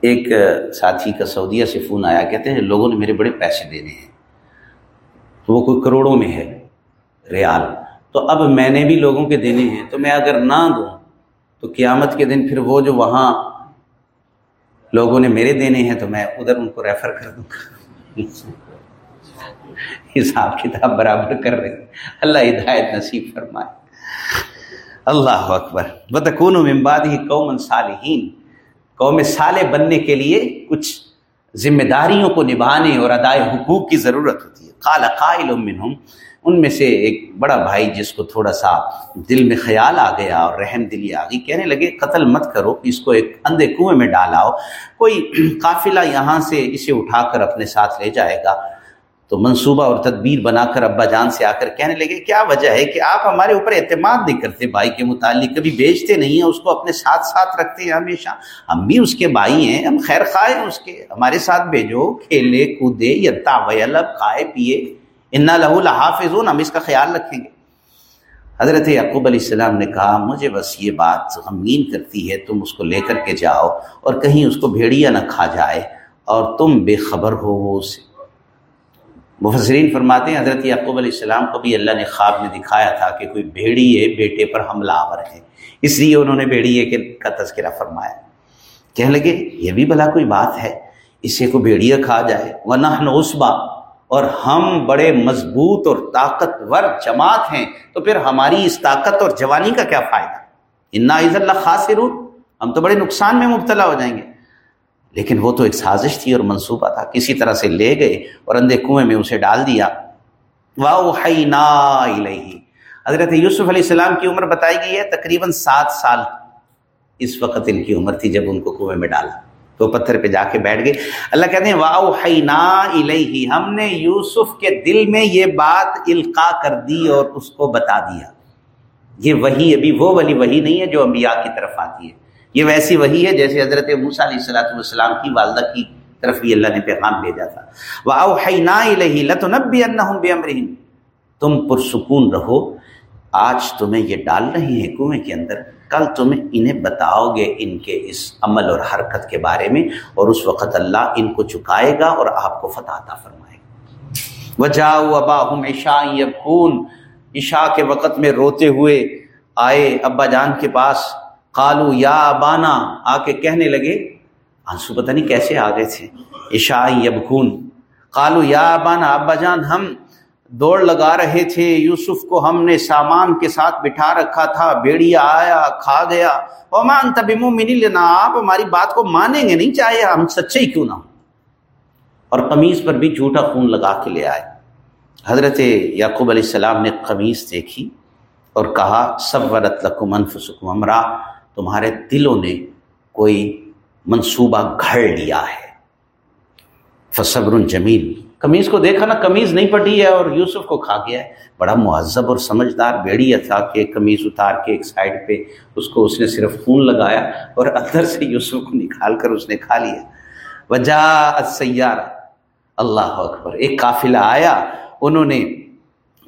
ایک ساتھی کا سعودیہ سے فون آیا، کہتے ہیں، لوگوں نے میرے بڑے پیسے دینے ہیں۔ تو وہ کوئی کروڑوں میں ہے، ریال۔ تو اب میں نے بھی لوگوں کے دینے ہیں، تو میں اگر نہ دوں تو قیامت کے دن پھر وہ جو وہاں لوگوں نے میرے دینے ہیں تو میں ادھر ان کو ریفر کر دوں گا۔ حساب کتاب برابر کر رہے اللہ ہدایت نصیب فرمائے۔ اللہ اکبر۔ بتکون ممباد ہی قوم صالحین قوم صالح بننے کے لیے کچھ ذمہ داریوں کو نبھانے اور ادائے حقوق کی ضرورت ہوتی ہے۔ قال قائل منہم ان میں سے ایک بڑا بھائی جس کو تھوڑا سا دل میں خیال آ گیا اور رحم دلی آ گئی، کہنے لگے، قتل مت کرو، اس کو ایک اندھے کنویں میں ڈالاؤ، کوئی قافلہ یہاں سے اسے اٹھا کر اپنے ساتھ لے جائے گا۔ تو منصوبہ اور تدبیر بنا کر ابا جان سے آ کر کہنے لگے، کیا وجہ ہے کہ آپ ہمارے اوپر اعتماد نہیں کرتے؟ بھائی کے متعلق کبھی بیچتے نہیں ہیں، اس کو اپنے ساتھ ساتھ رکھتے ہیں ہمیشہ۔ ہم بھی اس کے بھائی ہیں، ہم خیر خواہ ہیں اس کے۔ ہمارے ساتھ بھیجو، کھیلے، کودے، یا الب کھائے، پیے۔ انا لہو لحافظ ہم اس کا خیال رکھیں گے۔ حضرت یعقوب علیہ السلام نے کہا، مجھے بس یہ بات غمگین کرتی ہے، تم اس کو لے کر کے جاؤ اور کہیں اس کو بھیڑیا نہ کھا جائے اور تم بے خبر ہو وہ اسے مفسرین فرماتے ہیں، حضرت یعقوب علیہ السلام کو بھی اللہ نے خواب میں دکھایا تھا کہ کوئی بھیڑیے بیٹے پر حملہ آور ہے۔ اس لیے انہوں نے بھیڑیے کے کا تذکرہ فرمایا۔ کہنے لگے، یہ بھی بھلا کوئی بات ہے اسے کو بھیڑیا کھا جائے۔ ورنہ نوسبا اور ہم بڑے مضبوط اور طاقتور جماعت ہیں، تو پھر ہماری اس طاقت اور جوانی کا کیا فائدہ؟ انا عز اللہ خاص ہم تو بڑے نقصان میں مبتلا ہو جائیں گے۔ لیکن وہ تو ایک سازش تھی اور منصوبہ تھا۔ کسی طرح سے لے گئے اور اندھے کنویں میں اسے ڈال دیا۔ واہ حضرت یوسف علیہ السلام کی عمر بتائی گئی ہے تقریباً سات سال۔ اس وقت ان کی عمر تھی جب ان کو کنویں میں ڈالا۔ تو پتھر پہ جا کے بیٹھ گئے۔ اللہ کہتے ہیں واؤ الیہ ہم نے یوسف کے دل میں یہ بات القا کر دی اور اس کو بتا دیا۔ یہ وہی ابھی، وہ والی وہی نہیں ہے جو انبیاء کی طرف آتی ہے۔ یہ ویسی وہی ہے جیسے حضرت موسیٰ علیہ السلاۃ والسلام کی والدہ کی طرف بھی اللہ نے پیغام بھیجا تھا۔ وہ لتنبی بے تم پرسکون رہو۔ آج تمہیں یہ ڈال رہی ہیں کنویں کے اندر۔ کل تم انہیں بتاؤ گے ان کے اس عمل اور حرکت کے بارے میں اور اس وقت اللہ ان کو چکائے گا اور آپ کو فتح عطا فرمائے گا۔ وجا ابا ہم عشا خون عشاء کے وقت میں روتے ہوئے آئے ابا جان کے پاس۔ قالو یا ابانا۔ آ کے کہنے لگے، آنسو پتہ نہیں کیسے آ گئے تھے۔ عشاء یبکون۔ قالو یا ابانا، ابا جان، ہم دوڑ لگا رہے تھے۔ یوسف کو ہم نے سامان کے ساتھ بٹھا رکھا تھا۔ بیڑیا آیا، کھا گیا۔ مان تب منی لینا آپ ہماری بات کو مانیں گے نہیں، چاہے ہم سچے ہی کیوں نہ اور قمیض پر بھی جھوٹا خون لگا کے لے آئے۔ حضرت یعقوب علیہ السلام نے قمیض دیکھی اور کہا سب ورت لکم انفسکم امرا، تمہارے دلوں نے کوئی منصوبہ گھڑ لیا ہے۔ فصبر جمیل۔ قمیض کو دیکھا نا قمیض نہیں پٹی ہے اور یوسف کو کھا گیا ہے۔ بڑا مہذب اور سمجھدار بیڑیا تھا کہ قمیض اتار کے ایک سائڈ پہ اس کو اس نے صرف خون لگایا اور اندر سے یوسف کو نکال کر اس نے کھا لیا۔ وجہ سیارہ۔ اللہ اکبر۔ ایک قافلہ آیا، انہوں نے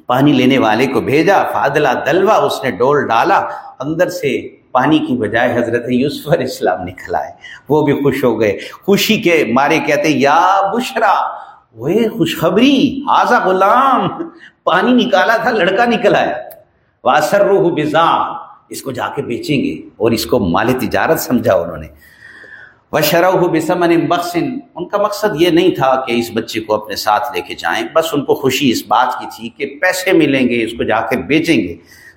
پانی لینے والے کو بھیجا۔ فادلہ دلوا اس نے ڈول ڈالا۔ اندر سے پانی کی بجائے حضرت یوسف علیہ السلام نکل آئے۔ وہ بھی خوش ہو گئے۔ خوشی کے مارے کہتے یا بشرا وہ خوشخبری آزا غلام، پانی نکالا تھا، لڑکا نکل آیا۔ واسر روح بزا، اس کو جا کے بیچیں گے اور اس کو مال تجارت سمجھا انہوں نے۔ وشرح بسمن بخشن ان کا مقصد یہ نہیں تھا کہ اس بچے کو اپنے ساتھ لے کے جائیں، بس ان کو خوشی اس بات کی تھی کہ پیسے ملیں گے، اس کو جا کے بیچیں گے۔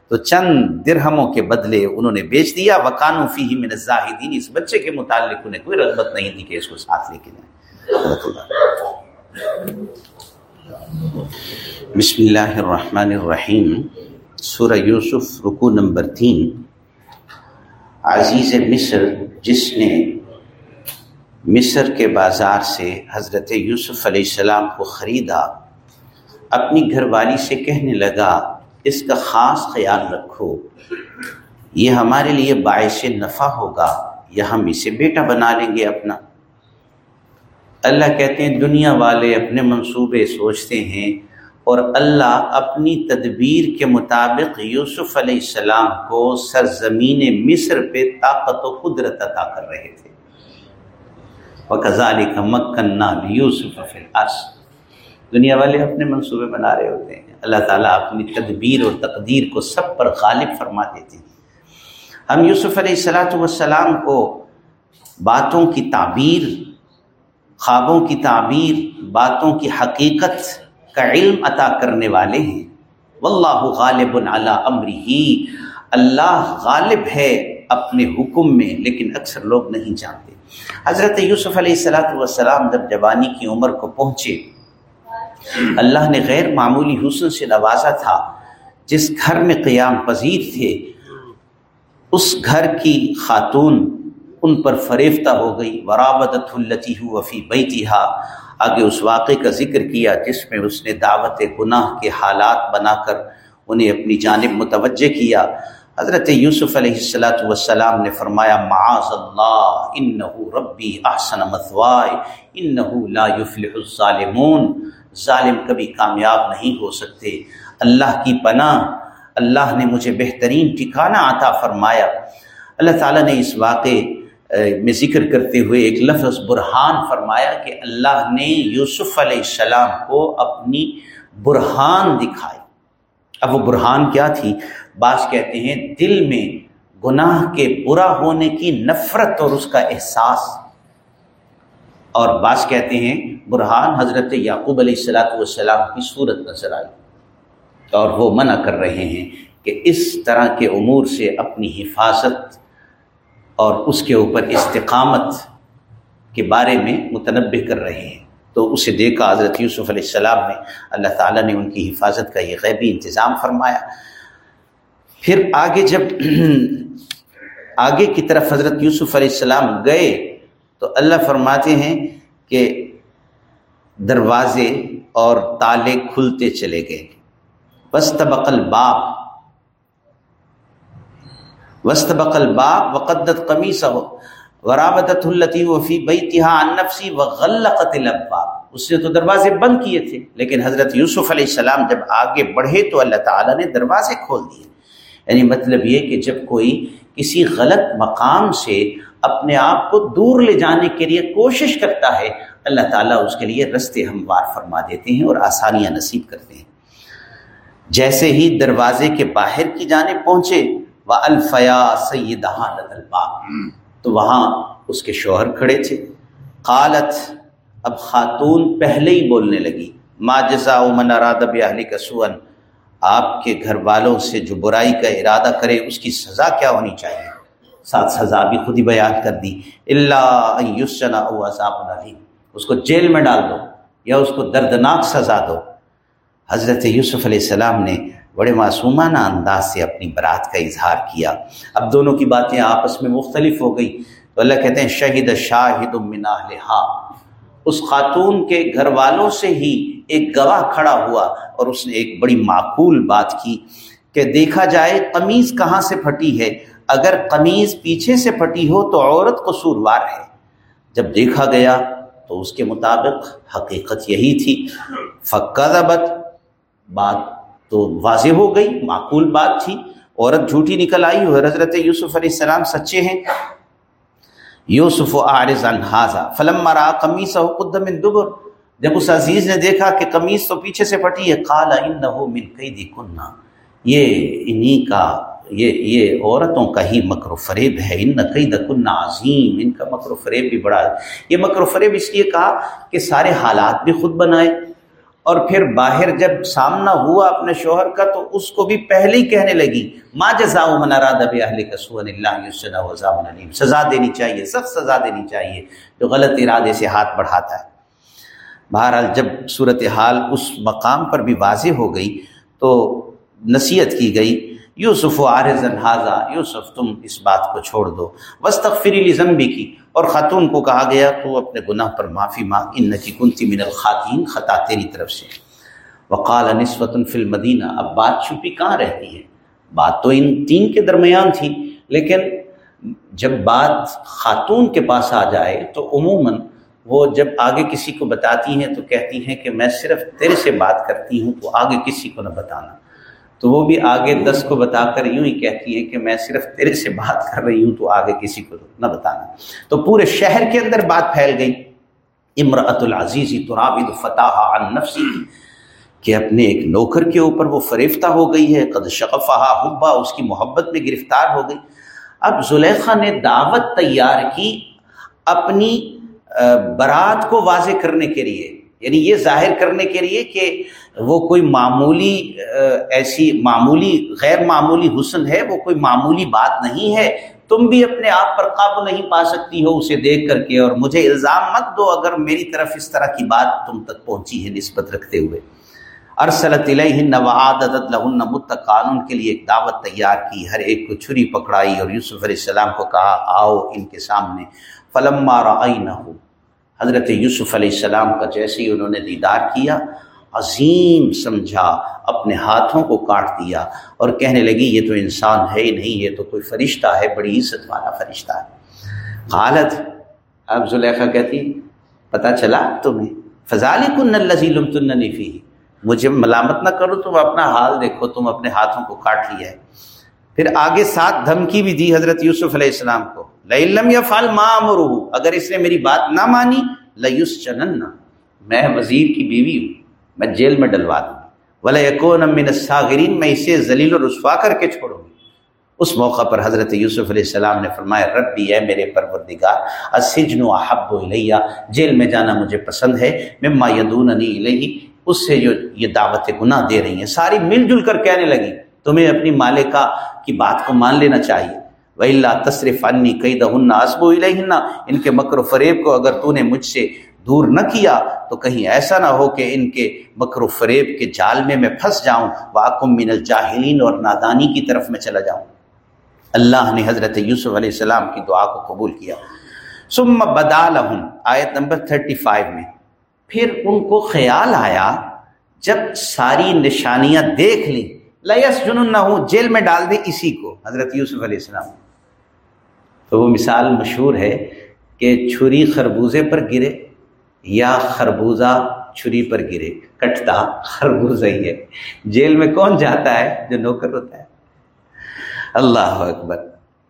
تو چند درہموں کے بدلے انہوں نے بیچ دیا۔ وکانو فی ہی من الزاہدین، اس بچے کے متعلق انہیں کوئی رغبت نہیں تھی کہ اس کو ساتھ لے کے جائیں۔ بسم اللہ الرحمن الرحیم سورہ یوسف رکو نمبر تین عزیز مصر جس نے مصر کے بازار سے حضرت یوسف علیہ السلام کو خریدا، اپنی گھر والی سے کہنے لگا، اس کا خاص خیال رکھو، یہ ہمارے لیے باعث نفع ہوگا، یا ہم اسے بیٹا بنا لیں گے اپنا۔ اللہ کہتے ہیں دنیا والے اپنے منصوبے سوچتے ہیں اور اللہ اپنی تدبیر کے مطابق یوسف علیہ السلام کو سرزمین مصر پہ طاقت و قدرت عطا کر رہے تھے۔ وکزال کا مکن یوسف فلحس دنیا والے اپنے منصوبے بنا رہے ہوتے ہیں۔ اللہ تعالیٰ اپنی تدبیر اور تقدیر کو سب پر غالب فرما دیتے ہیں۔ ہم یوسف علیہ السلاۃ والسلام کو باتوں کی تعبیر خوابوں کی تعبیر، باتوں کی حقیقت کا علم عطا کرنے والے ہیں۔ واللہ غالب علی امری اللہ غالب ہے اپنے حکم میں، لیکن اکثر لوگ نہیں جانتے۔ حضرت یوسف علیہ السلاۃ والسلام جب جوانی کی عمر کو پہنچے، اللہ نے غیر معمولی حسن سے نوازا تھا۔ جس گھر میں قیام پذیر تھے، اس گھر کی خاتون ان پر فریفتہ ہو گئی۔ ورابت التی وفی بیتہا آگے اس واقعے کا ذکر کیا جس میں اس نے دعوت گناہ کے حالات بنا کر انہیں اپنی جانب متوجہ کیا۔ حضرت یوسف علیہ السلاۃ والسلام نے فرمایا، معاذ اللہ، انہو ربی احسن مثوائے، انہو لا یفلح الظالمون۔ ظالم کبھی کامیاب نہیں ہو سکتے۔ اللہ کی پناہ، اللہ نے مجھے بہترین ٹھکانہ عطا فرمایا۔ اللہ تعالیٰ نے اس واقعے میں ذکر کرتے ہوئے ایک لفظ برہان فرمایا کہ اللہ نے یوسف علیہ السلام کو اپنی برہان دکھائی۔ اب وہ برہان کیا تھی؟ بعض کہتے ہیں دل میں گناہ کے برا ہونے کی نفرت اور اس کا احساس۔ اور بعض کہتے ہیں برہان حضرت یعقوب علیہ السلاۃ والسلام کی صورت نظر آئی۔ اور وہ منع کر رہے ہیں کہ اس طرح کے امور سے اپنی حفاظت اور اس کے اوپر استقامت کے بارے میں متنبع کر رہے ہیں۔ تو اسے دیکھا حضرت یوسف علیہ السلام نے اللہ تعالیٰ نے ان کی حفاظت کا یہ غیبی انتظام فرمایا۔ پھر آگے جب [clears throat] آگے کی طرف حضرت یوسف علیہ السلام گئے تو اللہ فرماتے ہیں کہ دروازے اور تالے کھلتے چلے گئے۔ بس تبقل باپ وسط بقل باپ وقدت قمیص ہو ورابت التی وفی بیتہا عن نفسی وغلقت الابواب اس نے تو دروازے بند کیے تھے، لیکن حضرت یوسف علیہ السلام جب آگے بڑھے تو اللہ تعالیٰ نے دروازے کھول دیے۔ یعنی مطلب یہ کہ جب کوئی کسی غلط مقام سے اپنے آپ کو دور لے جانے کے لیے کوشش کرتا ہے، اللہ تعالیٰ اس کے لیے رستے ہموار فرما دیتے ہیں اور آسانیاں نصیب کرتے ہیں۔ جیسے ہی دروازے کے باہر کی جانب پہنچے وہ الفیا سید تو وہاں اس کے شوہر کھڑے تھے۔ قالت اب خاتون پہلے ہی بولنے لگی ما جزا من اراد اہلی کا سون آپ کے گھر والوں سے جو برائی کا ارادہ کرے اس کی سزا کیا ہونی چاہیے؟ ساتھ سزا بھی خود ہی بیان کر دی۔ اللہ یوسنا او عذاب علیم اس کو جیل میں ڈال دو یا اس کو دردناک سزا دو۔ حضرت یوسف علیہ السلام نے بڑے معصومانہ انداز سے اپنی برات کا اظہار کیا۔ اب دونوں کی باتیں آپس میں مختلف ہو گئی تو اللہ کہتے ہیں شہید شاہد من اہلہا۔ اس خاتون کے گھر والوں سے ہی ایک گواہ کھڑا ہوا اور اس نے ایک بڑی معقول بات کی کہ دیکھا جائے قمیض کہاں سے پھٹی ہے۔ اگر قمیض پیچھے سے پھٹی ہو تو عورت قصوروار ہے۔ جب دیکھا گیا تو اس کے مطابق حقیقت یہی تھی۔ فقہ بات تو واضح ہو گئی، معقول بات تھی۔ عورت جھوٹی نکل آئی اور حضرت یوسف علیہ السلام سچے ہیں۔ یوسف و عارض الحاظہ فلم مرا قمیص و قدم دبر۔ جب اس عزیز نے دیکھا کہ قمیص تو پیچھے سے پھٹی ہے، قال انہو من قیدی کننا یہ انہی کا، یہ یہ عورتوں کا ہی مکر و فریب ہے۔ ان قید کننا عظیم، ان کا مکر و فریب بھی بڑا ہے۔ یہ مکر و فریب اس لیے کہا کہ سارے حالات بھی خود بنائے۔ اور پھر باہر جب سامنا ہوا اپنے شوہر کا تو اس کو بھی پہلے ہی کہنے لگی، ما جزا من اراد باہل کسون اللہ یسنا علیم سزا دینی چاہیے، سخت سزا دینی چاہیے جو غلط ارادے سے ہاتھ بڑھاتا ہے۔ بہرحال جب صورت حال اس مقام پر بھی واضح ہو گئی تو نصیحت کی گئی، یوسف و عارض الحاظہ یوسف تم اس بات کو چھوڑ دو۔ وسطری ضمبی کی اور خاتون کو کہا گیا، تو اپنے گناہ پر معافی مانگ ان کی کنتی من الخاتین خطا تیری طرف سے۔ وقال نسبت فی المدینہ، اب بات چھپی کہاں رہتی ہے؟ بات تو ان تین کے درمیان تھی، لیکن جب بات خاتون کے پاس آ جائے، تو عموماً وہ جب آگے کسی کو بتاتی ہیں، تو کہتی ہیں کہ میں صرف تیرے سے بات کرتی ہوں، تو آگے کسی کو نہ بتانا۔ تو وہ بھی آگے دس کو بتا کر یوں ہی کہتی ہے کہ میں صرف تیرے سے بات کر رہی ہوں، تو آگے کسی کو نہ بتانا۔ تو پورے شہر کے اندر بات پھیل گئی۔ امراۃ العزیزی ترابد فتح عن نفسی، کہ اپنے ایک نوکر کے اوپر وہ فریفتہ ہو گئی ہے۔ قد شقفہ حبا، اس کی محبت میں گرفتار ہو گئی۔ اب زلیخا نے دعوت تیار کی اپنی برات کو واضح کرنے کے لیے۔ یعنی یہ ظاہر کرنے کے لیے کہ وہ کوئی معمولی ایسی معمولی، غیر معمولی حسن ہے، وہ کوئی معمولی بات نہیں ہے، تم بھی اپنے آپ پر قابو نہیں پا سکتی ہو اسے دیکھ کر کے، اور مجھے الزام مت دو اگر میری طرف اس طرح کی بات تم تک پہنچی ہے نسبت رکھتے ہوئے۔ ارسلت علیہ لہن مت قانون کے لیے ایک دعوت تیار کی، ہر ایک کو چھری پکڑائی، اور یوسف علیہ السلام کو کہا، آؤ ان کے سامنے۔ فلم مارا نہ ہو حضرت یوسف علیہ السلام کا جیسے ہی انہوں نے دیدار کیا عظیم سمجھا، اپنے ہاتھوں کو کاٹ دیا اور کہنے لگی، یہ تو انسان ہے ہی نہیں، یہ تو کوئی فرشتہ ہے، بڑی عزت والا فرشتہ ہے۔ غالت اب زلیخا کہتی، پتہ چلا تمہیں؟ فضالی کن الزیلم تن فی مجھے ملامت نہ کرو، تم اپنا حال دیکھو، تم اپنے ہاتھوں کو کاٹ لیا ہے۔ پھر آگے ساتھ دھمکی بھی دی حضرت یوسف علیہ السلام کو۔ لم یا فال ماں اگر اس نے میری بات نہ مانی لس چنن میں وزیر کی بیوی ہوں۔ میں جیل میں ڈلوا دوں ولا یقون امن الساغرین میں اسے ذلیل و رسوا کر کے چھوڑوں گی۔ اس موقع پر حضرت یوسف علیہ السلام نے فرمایا، ربی ہے میرے پروردگار، السجن احب الیہ، جیل میں جانا مجھے پسند ہے، مما یدوننی الیہ، اس سے جو یہ دعوت گناہ دے رہی ہیں، ساری مل جل کر کہنے لگی، تمہیں اپنی مالکہ کی بات کو مان لینا چاہیے۔ وَإِلَّا تصرف انی قیدہن اسبو الیہن، ان کے مکر و فریب کو اگر تو نے مجھ سے دور نہ کیا تو کہیں ایسا نہ ہو کہ ان کے مکر و فریب کے جال میں میں پھنس جاؤں واقم من الجاہلین اور نادانی کی طرف میں چلا جاؤں۔ اللہ نے حضرت یوسف علیہ السلام کی دعا کو قبول کیا۔ ثم بدا لہم آیت نمبر 35 میں۔ پھر ان کو خیال آیا، جب ساری نشانیاں دیکھ لیں لیس جنون نہ ہوں جیل میں ڈال دے اسی کو، حضرت یوسف علیہ السلام۔ تو وہ مثال مشہور ہے کہ چھری خربوزے پر گرے۔ یا خربوزہ چھری پر گرے، کٹتا خربوزہ ہی ہے۔ جیل میں کون جاتا ہے جو نوکر ہوتا ہے؟ اللہ اکبر۔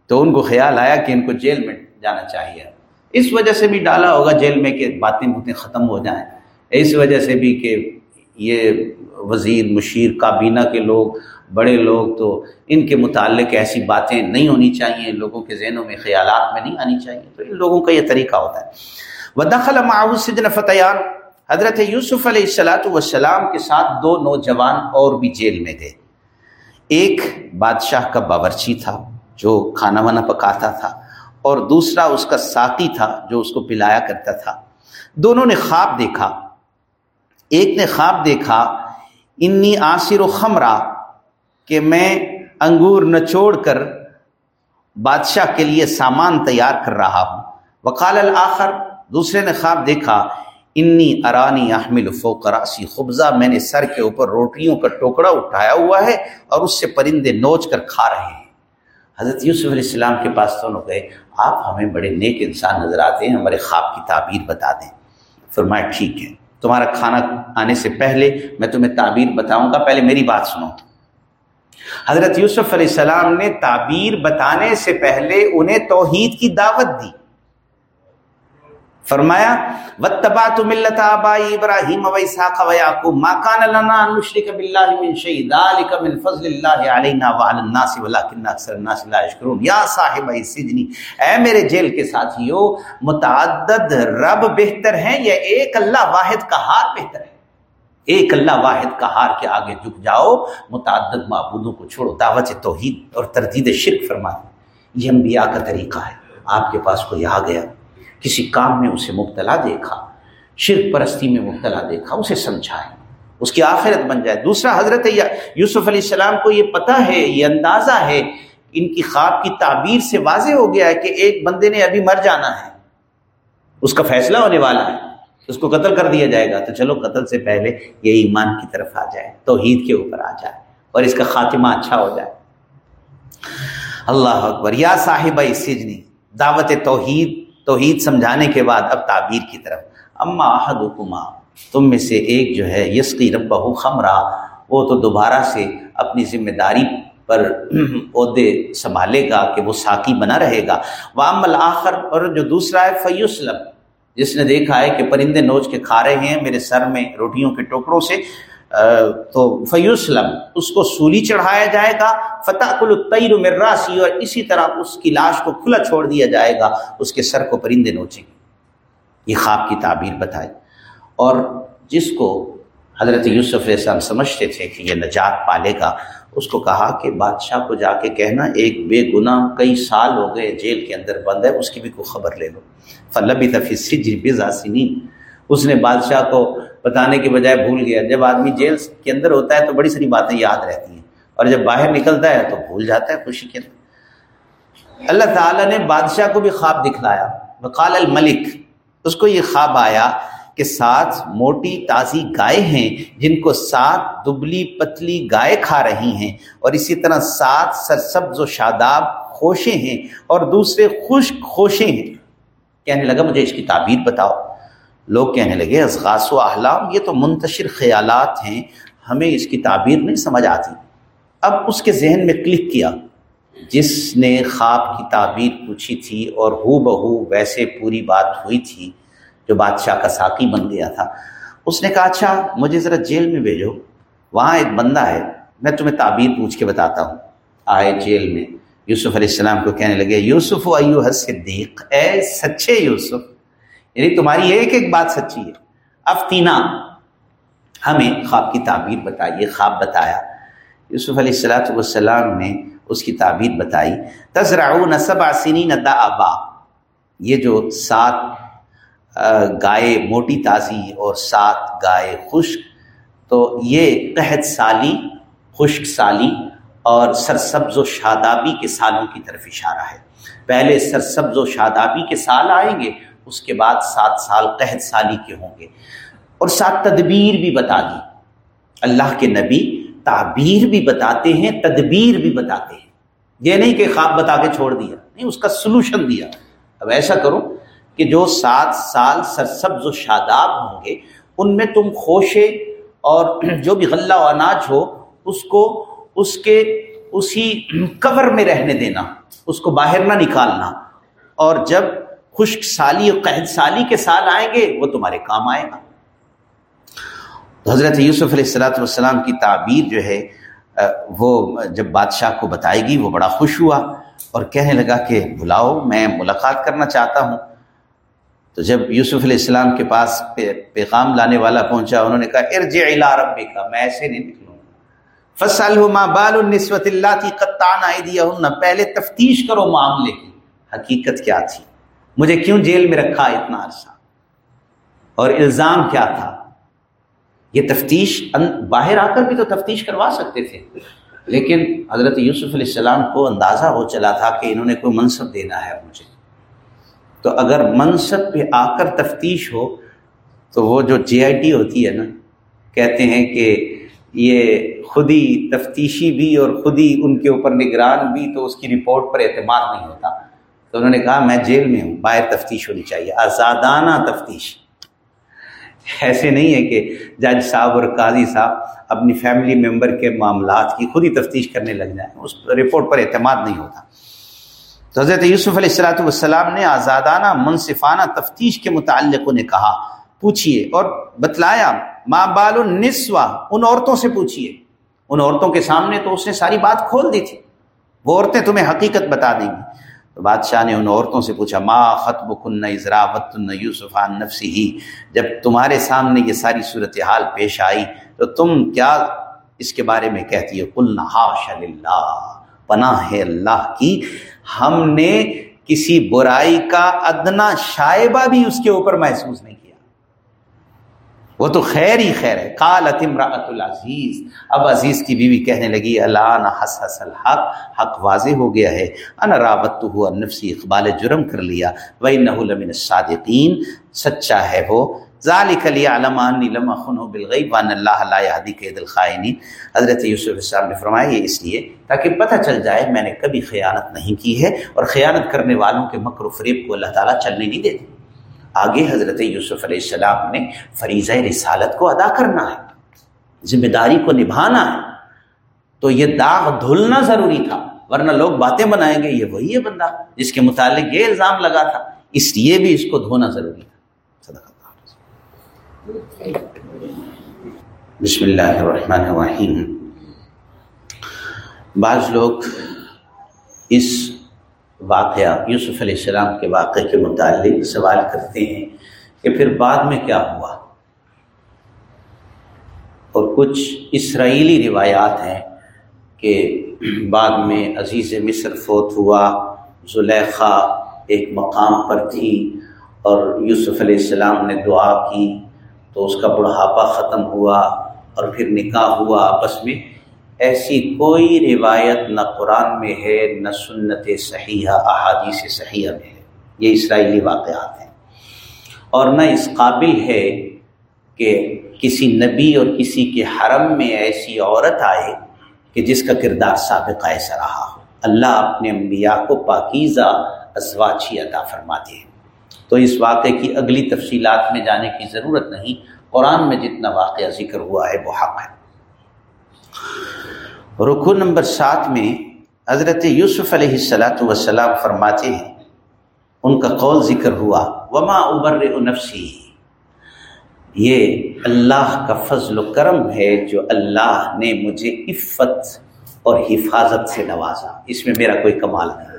تو ان کو خیال آیا کہ ان کو جیل میں جانا چاہیے۔ اس وجہ سے بھی ڈالا ہوگا جیل میں کہ باتیں بوتیں ختم ہو جائیں۔ اس وجہ سے بھی کہ یہ وزیر، مشیر، کابینہ کے لوگ، بڑے لوگ تو ان کے متعلق ایسی باتیں نہیں ہونی چاہیے۔ لوگوں کے ذہنوں میں خیالات میں نہیں آنی چاہیے۔ تو ان لوگوں کا یہ طریقہ ہوتا ہے۔ وہ دخل معاون سجن حضرت یوسف علیہ السلاۃ والسلام کے ساتھ دو نوجوان اور بھی جیل میں تھے۔ ایک بادشاہ کا باورچی تھا جو کھانا وانا پکاتا تھا اور دوسرا اس کا ساتھی تھا جو اس کو پلایا کرتا تھا۔ دونوں نے خواب دیکھا۔ ایک نے خواب دیکھا، انی آصر و خمرہ کہ میں انگور نچوڑ کر بادشاہ کے لیے سامان تیار کر رہا ہوں۔ وقال الآخر دوسرے نے خواب دیکھا، انی ارانی احمل فوق راسی خبزہ، میں نے سر کے اوپر روٹیوں کا ٹوکڑا اٹھایا ہوا ہے اور اس سے پرندے نوچ کر کھا رہے ہیں۔ حضرت یوسف علیہ السلام کے پاس دونوں گئے، آپ ہمیں بڑے نیک انسان نظر آتے ہیں، ہمارے خواب کی تعبیر بتا دیں۔ فرمایا، ٹھیک ہے، تمہارا کھانا آنے سے پہلے میں تمہیں تعبیر بتاؤں گا، پہلے میری بات سنو۔ حضرت یوسف علیہ السلام نے تعبیر بتانے سے پہلے انہیں توحید کی دعوت دی۔ فرمایا وتبعت ملت ابائی ابراہیم و اسحاق و یعقوب ما كان لنا ان نشرك بالله من شيء. ذلك من فضل الله علينا وعلى الناس ولكن اکثر الناس لا يشكرون. یا صاحب السجن اے میرے جیل کے ساتھیو، متعدد رب بہتر ہیں یا ایک اللہ واحد قہار بہتر ہے؟ ایک اللہ واحد قہار کے آگے جھک جاؤ، متعدد معبودوں کو چھوڑو، دعوت توحید اور تردید شرک فرما یہ انبیاء کا طریقہ ہے. آپ کے پاس کوئی آ گیا؟ کسی کام میں اسے مبتلا دیکھا، شرک پرستی میں مبتلا دیکھا، اسے سمجھائے۔ اس کی آخرت بن جائے۔ دوسرا حضرت یوسف علیہ السلام کو یہ پتہ ہے، یہ اندازہ ہے، ان کی خواب کی تعبیر سے واضح ہو گیا ہے کہ ایک بندے نے ابھی مر جانا ہے۔ اس کا فیصلہ ہونے والا ہے۔ اس کو قتل کر دیا جائے گا۔ تو چلو، قتل سے پہلے یہ ایمان کی طرف آ جائے، توحید کے اوپر آ جائے اور اس کا خاتمہ اچھا ہو جائے۔ اللہ اکبر۔ یا صاحب سجنی، دعوت توحید توحید سمجھانے کے بعد اب تعبیر کی طرف۔ اما احدکما، تم میں سے ایک جو ہے، یسقی ربہ خمرہ وہ تو دوبارہ سے اپنی ذمہ داری پر عہدے سنبھالے گا کہ وہ ساکی بنا رہے گا۔ وام الآخر اور جو دوسرا ہے فیوسلم جس نے دیکھا ہے کہ پرندے نوچ کے کھا رہے ہیں، میرے سر میں روٹیوں کے ٹوکروں سے۔ تو فیوسلم، اس کو سولی چڑھایا جائے گا فتح کل تیر مراسی اور اسی طرح اس کی لاش کو کھلا چھوڑ دیا جائے گا، اس کے سر کو پرندے نوچیں گے۔ یہ خواب کی تعبیر بتائے اور جس کو حضرت یوسف علیہ السلام سمجھتے تھے کہ یہ نجات پالے گا، اس کو کہا کہ بادشاہ کو جا کے کہنا، ایک بے گناہ کئی سال ہو گئے جیل کے اندر بند ہے، اس کی بھی کوئی خبر لے لو۔ فلبی تفیع سجر بزاسنین اس نے بادشاہ کو بتانے کے بجائے بھول گیا۔ جب آدمی جیل کے اندر ہوتا ہے تو بڑی ساری باتیں یاد رہتی ہیں۔ اور جب باہر نکلتا ہے تو بھول جاتا ہے خوشی کے اندر۔ اللہ تعالیٰ نے بادشاہ کو بھی خواب دکھلایا۔ وقال الملک، اس کو یہ خواب آیا کہ سات موٹی تازی گائے ہیں جن کو سات دبلی پتلی گائے کھا رہی ہیں۔ اور اسی طرح سات سرسبز و شاداب خوشے ہیں اور دوسرے خشک خوشے ہیں۔ کہنے لگا، مجھے اس کی تعبیر بتاؤ۔ لوگ کہنے لگے ازغاس و احلام، یہ تو منتشر خیالات ہیں، ہمیں اس کی تعبیر نہیں سمجھ آتی۔ اب اس کے ذہن میں کلک کیا۔ جس نے خواب کی تعبیر پوچھی تھی اور ہو بہو ویسے پوری بات ہوئی تھی جو بادشاہ کا ساقی بن گیا تھا، اس نے کہا اچھا مجھے ذرا جیل میں بھیجو، وہاں ایک بندہ ہے، میں تمہیں تعبیر پوچھ کے بتاتا ہوں۔ آئے جیل میں، یوسف علیہ السلام کو کہنے لگے، یوسف و ایو صدیق اے سچے یوسف یعنی تمہاری ایک ایک بات سچی ہے۔ افتینا ہمیں خواب کی تعبیر بتائیے خواب بتایا۔ یوسف علیہ السلاۃ والسلام نے اس کی تعبیر بتائی۔ تزرع نصب آسینی ندا آبا یہ جو سات گائے موٹی تازی اور سات گائے خشک، تو یہ قحط سالی، خشک سالی اور سرسبز و شادابی کے سالوں کی طرف اشارہ ہے۔ پہلے سرسبز و شادابی کے سال آئیں گے اس کے بعد سات سال قحط سالی کے ہوں گے۔ اور سات تدبیر بھی بتا دی۔ اللہ کے نبی تعبیر بھی بتاتے ہیں، تدبیر بھی بتاتے ہیں۔ یہ نہیں کہ خواب بتا کے چھوڑ دیا، نہیں، اس کا سلوشن دیا۔ اب ایسا کرو کہ جو سات سال سرسبز و شاداب ہوں گے، ان میں تم خوشے اور [clears throat] جو بھی غلہ و اناج ہو، اس کو، اس کے، اسی کور میں رہنے دینا، اس کو باہر نہ نکالنا۔ اور جب خشک سالی اور قحط سالی کے سال آئیں گے، وہ تمہارے کام آئے گا۔ حضرت یوسف علیہ السلاۃ والسلام کی تعبیر جو ہے وہ جب بادشاہ کو بتائے گی، وہ بڑا خوش ہوا اور کہنے لگا کہ، بلاؤ، میں ملاقات کرنا چاہتا ہوں۔ تو جب یوسف علیہ السلام کے پاس پیغام لانے والا پہنچا، انہوں نے کہا، ارجع الى ربک، میں ایسے نہیں نکلوں۔ فصل ما بال النسوت اللہ کی قطان ایدیہن پہلے تفتیش کرو معاملے کی حقیقت کیا تھی؟ مجھے کیوں جیل میں رکھا اتنا عرصہ؟ اور الزام کیا تھا؟ یہ تفتیش باہر آ کر بھی تو تفتیش کروا سکتے تھے۔ لیکن حضرت یوسف علیہ السلام کو اندازہ ہو چلا تھا کہ انہوں نے کوئی منصب دینا ہے مجھے۔ تو اگر منصب پہ آ کر تفتیش ہو، تو وہ جو جے آئی ٹی ہوتی ہے نا، کہتے ہیں کہ یہ خود ہی تفتیشی بھی اور خود ہی ان کے اوپر نگران بھی تو اس کی رپورٹ پر اعتماد نہیں ہوتا۔ تو انہوں نے کہا، میں جیل میں ہوں، باہر تفتیش ہونی چاہیے. آزادانہ تفتیش. ایسے نہیں ہے کہ جج صاحب اور قاضی صاحب اپنی فیملی ممبر کے معاملات کی خود ہی تفتیش کرنے لگ جائیں، اس رپورٹ پر اعتماد نہیں ہوتا. تو حضرت یوسف علیہ السلاۃ والسلام نے آزادانہ منصفانہ تفتیش کے متعلق انہیں کہا پوچھیے اور بتلایا ماں بال النسوا ان عورتوں سے پوچھیے ان عورتوں کے سامنے تو اس نے ساری بات کھول دی تھی، وہ عورتیں تمہیں حقیقت بتا دیں گی۔ تو بادشاہ نے ان عورتوں سے پوچھا، ما خطب کن اضراوت یوسف نفسی ہی جب تمہارے سامنے یہ ساری صورتحال پیش آئی تو تم کیا اس کے بارے میں کہتی ہو؟ کل ہاش اللہ پناہ ہے اللہ کی۔ ہم نے کسی برائی کا ادنا شائبہ بھی اس کے اوپر محسوس نہیں کیا۔ وہ تو خیر ہی خیر ہے۔ کال امراۃ العزیز۔ اب عزیز کی بیوی کہنے لگی، اللہ حس حس الحق، حق واضح ہو گیا ہے۔ ان راوت ہوا نفسی اقبال جرم کر لیا۔ وہی نہ صادقین سچا ہے وہ۔ ذالک علی علمان لما خن بالغیب وان اللہ لا یہدی قید الخائنین۔ حضرت یوسف السلام نے فرمایا، یہ اس لیے تاکہ پتہ چل جائے، میں نے کبھی خیانت نہیں کی ہے اور خیانت کرنے والوں کے مکر و فریب کو اللہ تعالیٰ چلنے نہیں دیتے۔ آگے حضرت یوسف علیہ السلام نے فریضہ رسالت کو ادا کرنا ہے، ذمہ داری کو نبھانا ہے۔ تو یہ داغ دھلنا ضروری تھا، ورنہ لوگ باتیں بنائیں گے، یہ وہی ہے بندہ جس کے متعلق یہ الزام لگا تھا، اس لیے بھی اس کو دھونا ضروری تھا۔ بسم اللہ الرحمن الرحیم۔ بعض لوگ اس واقعہ یوسف علیہ السلام کے واقعے کے متعلق سوال کرتے ہیں کہ پھر بعد میں کیا ہوا؟ اور کچھ اسرائیلی روایات ہیں کہ بعد میں عزیز مصر فوت ہوا، زلیخا ایک مقام پر تھی اور یوسف علیہ السلام نے دعا کی تو اس کا بڑھاپا ختم ہوا اور پھر نکاح ہوا آپس میں۔ ایسی کوئی روایت نہ قرآن میں ہے، نہ سنت صحیحہ، احادیث صحیحہ میں ہے۔ یہ اسرائیلی واقعات ہیں۔ اور نہ اس قابل ہے کہ کسی نبی اور کسی کے حرم میں ایسی عورت آئے کہ جس کا کردار سابقہ ایسا رہا ہو۔ اللہ اپنے انبیاء کو پاکیزہ ازواچی عطا فرماتے ہیں۔ تو اس واقعے کی اگلی تفصیلات میں جانے کی ضرورت نہیں۔ قرآن میں جتنا واقعہ ذکر ہوا ہے وہ حق ہے۔ رکو نمبر سات میں حضرت یوسف علیہ السلاۃ وسلام فرماتے ہیں، ان کا قول ذکر ہوا، وما ابر نفسی یہ اللہ کا فضل و کرم ہے جو اللہ نے مجھے عفت اور حفاظت سے نوازا۔ اس میں میرا کوئی کمال نہیں۔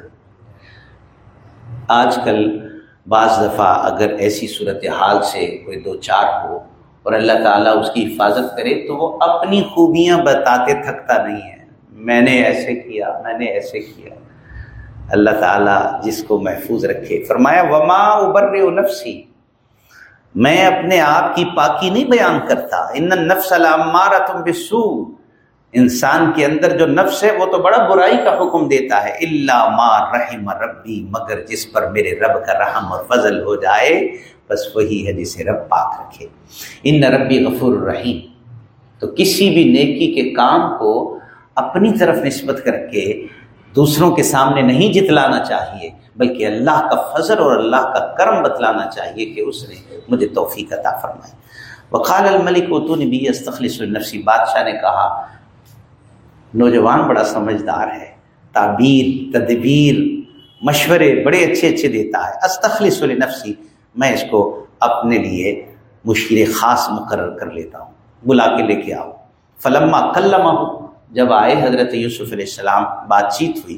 آج کل بعض دفعہ اگر ایسی صورت حال سے کوئی دو چار ہو اور اللہ تعالیٰ اس کی حفاظت کرے تو وہ اپنی خوبیاں بتاتے تھکتا نہیں ہے۔ میں نے ایسے کیا، میں نے ایسے کیا۔ اللہ تعالیٰ جس کو محفوظ رکھے۔ فرمایا، وما ابر نفسی میں اپنے آپ کی پاکی نہیں بیان کرتا۔ ان نفس علامارا تم بسو انسان کے اندر جو نفس ہے، وہ تو بڑا برائی کا حکم دیتا ہے۔ اللہ ما رحم ربی مگر جس پر میرے رب کا رحم اور فضل ہو جائے بس وہی ہے جسے رب پاک رکھے۔ ان ربی غفور الرحیم تو کسی بھی نیکی کے کام کو اپنی طرف نسبت کر کے دوسروں کے سامنے نہیں جتلانا چاہیے، بلکہ اللہ کا فضل اور اللہ کا کرم بتلانا چاہیے کہ اس نے مجھے توفیق عطا فرمائی۔ وقال الملک و تو نبی استخلص النفسی بادشاہ نے کہا، نوجوان بڑا سمجھدار ہے، تعبیر، تدبیر، مشورے بڑے اچھے اچھے دیتا ہے۔ استخلص نفسی میں اس کو اپنے لیے مشیر خاص مقرر کر لیتا ہوں، بلا کے لے کے آؤ فلما کلمہ، جب آئے حضرت یوسف علیہ السلام، بات چیت ہوئی۔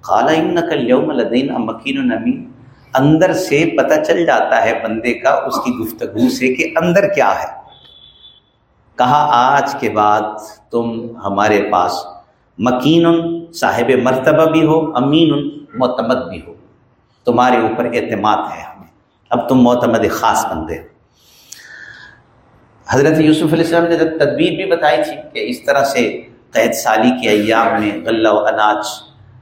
خالہ نقل یوم الدین مکین النمین اندر سے پتہ چل جاتا ہے بندے کا اس کی گفتگو سے کہ اندر کیا ہے۔ کہا، آج کے بعد تم ہمارے پاس مکین، صاحب مرتبہ بھی ہو، امین معتمد بھی ہو۔ تمہارے اوپر اعتماد ہے۔ اب تم معتمد خاص بندے ہو۔ حضرت یوسف علیہ السلام نے تدبیر بھی بتائی تھی کہ اس طرح سے قید سالی کے ایام میں غلہ و اناج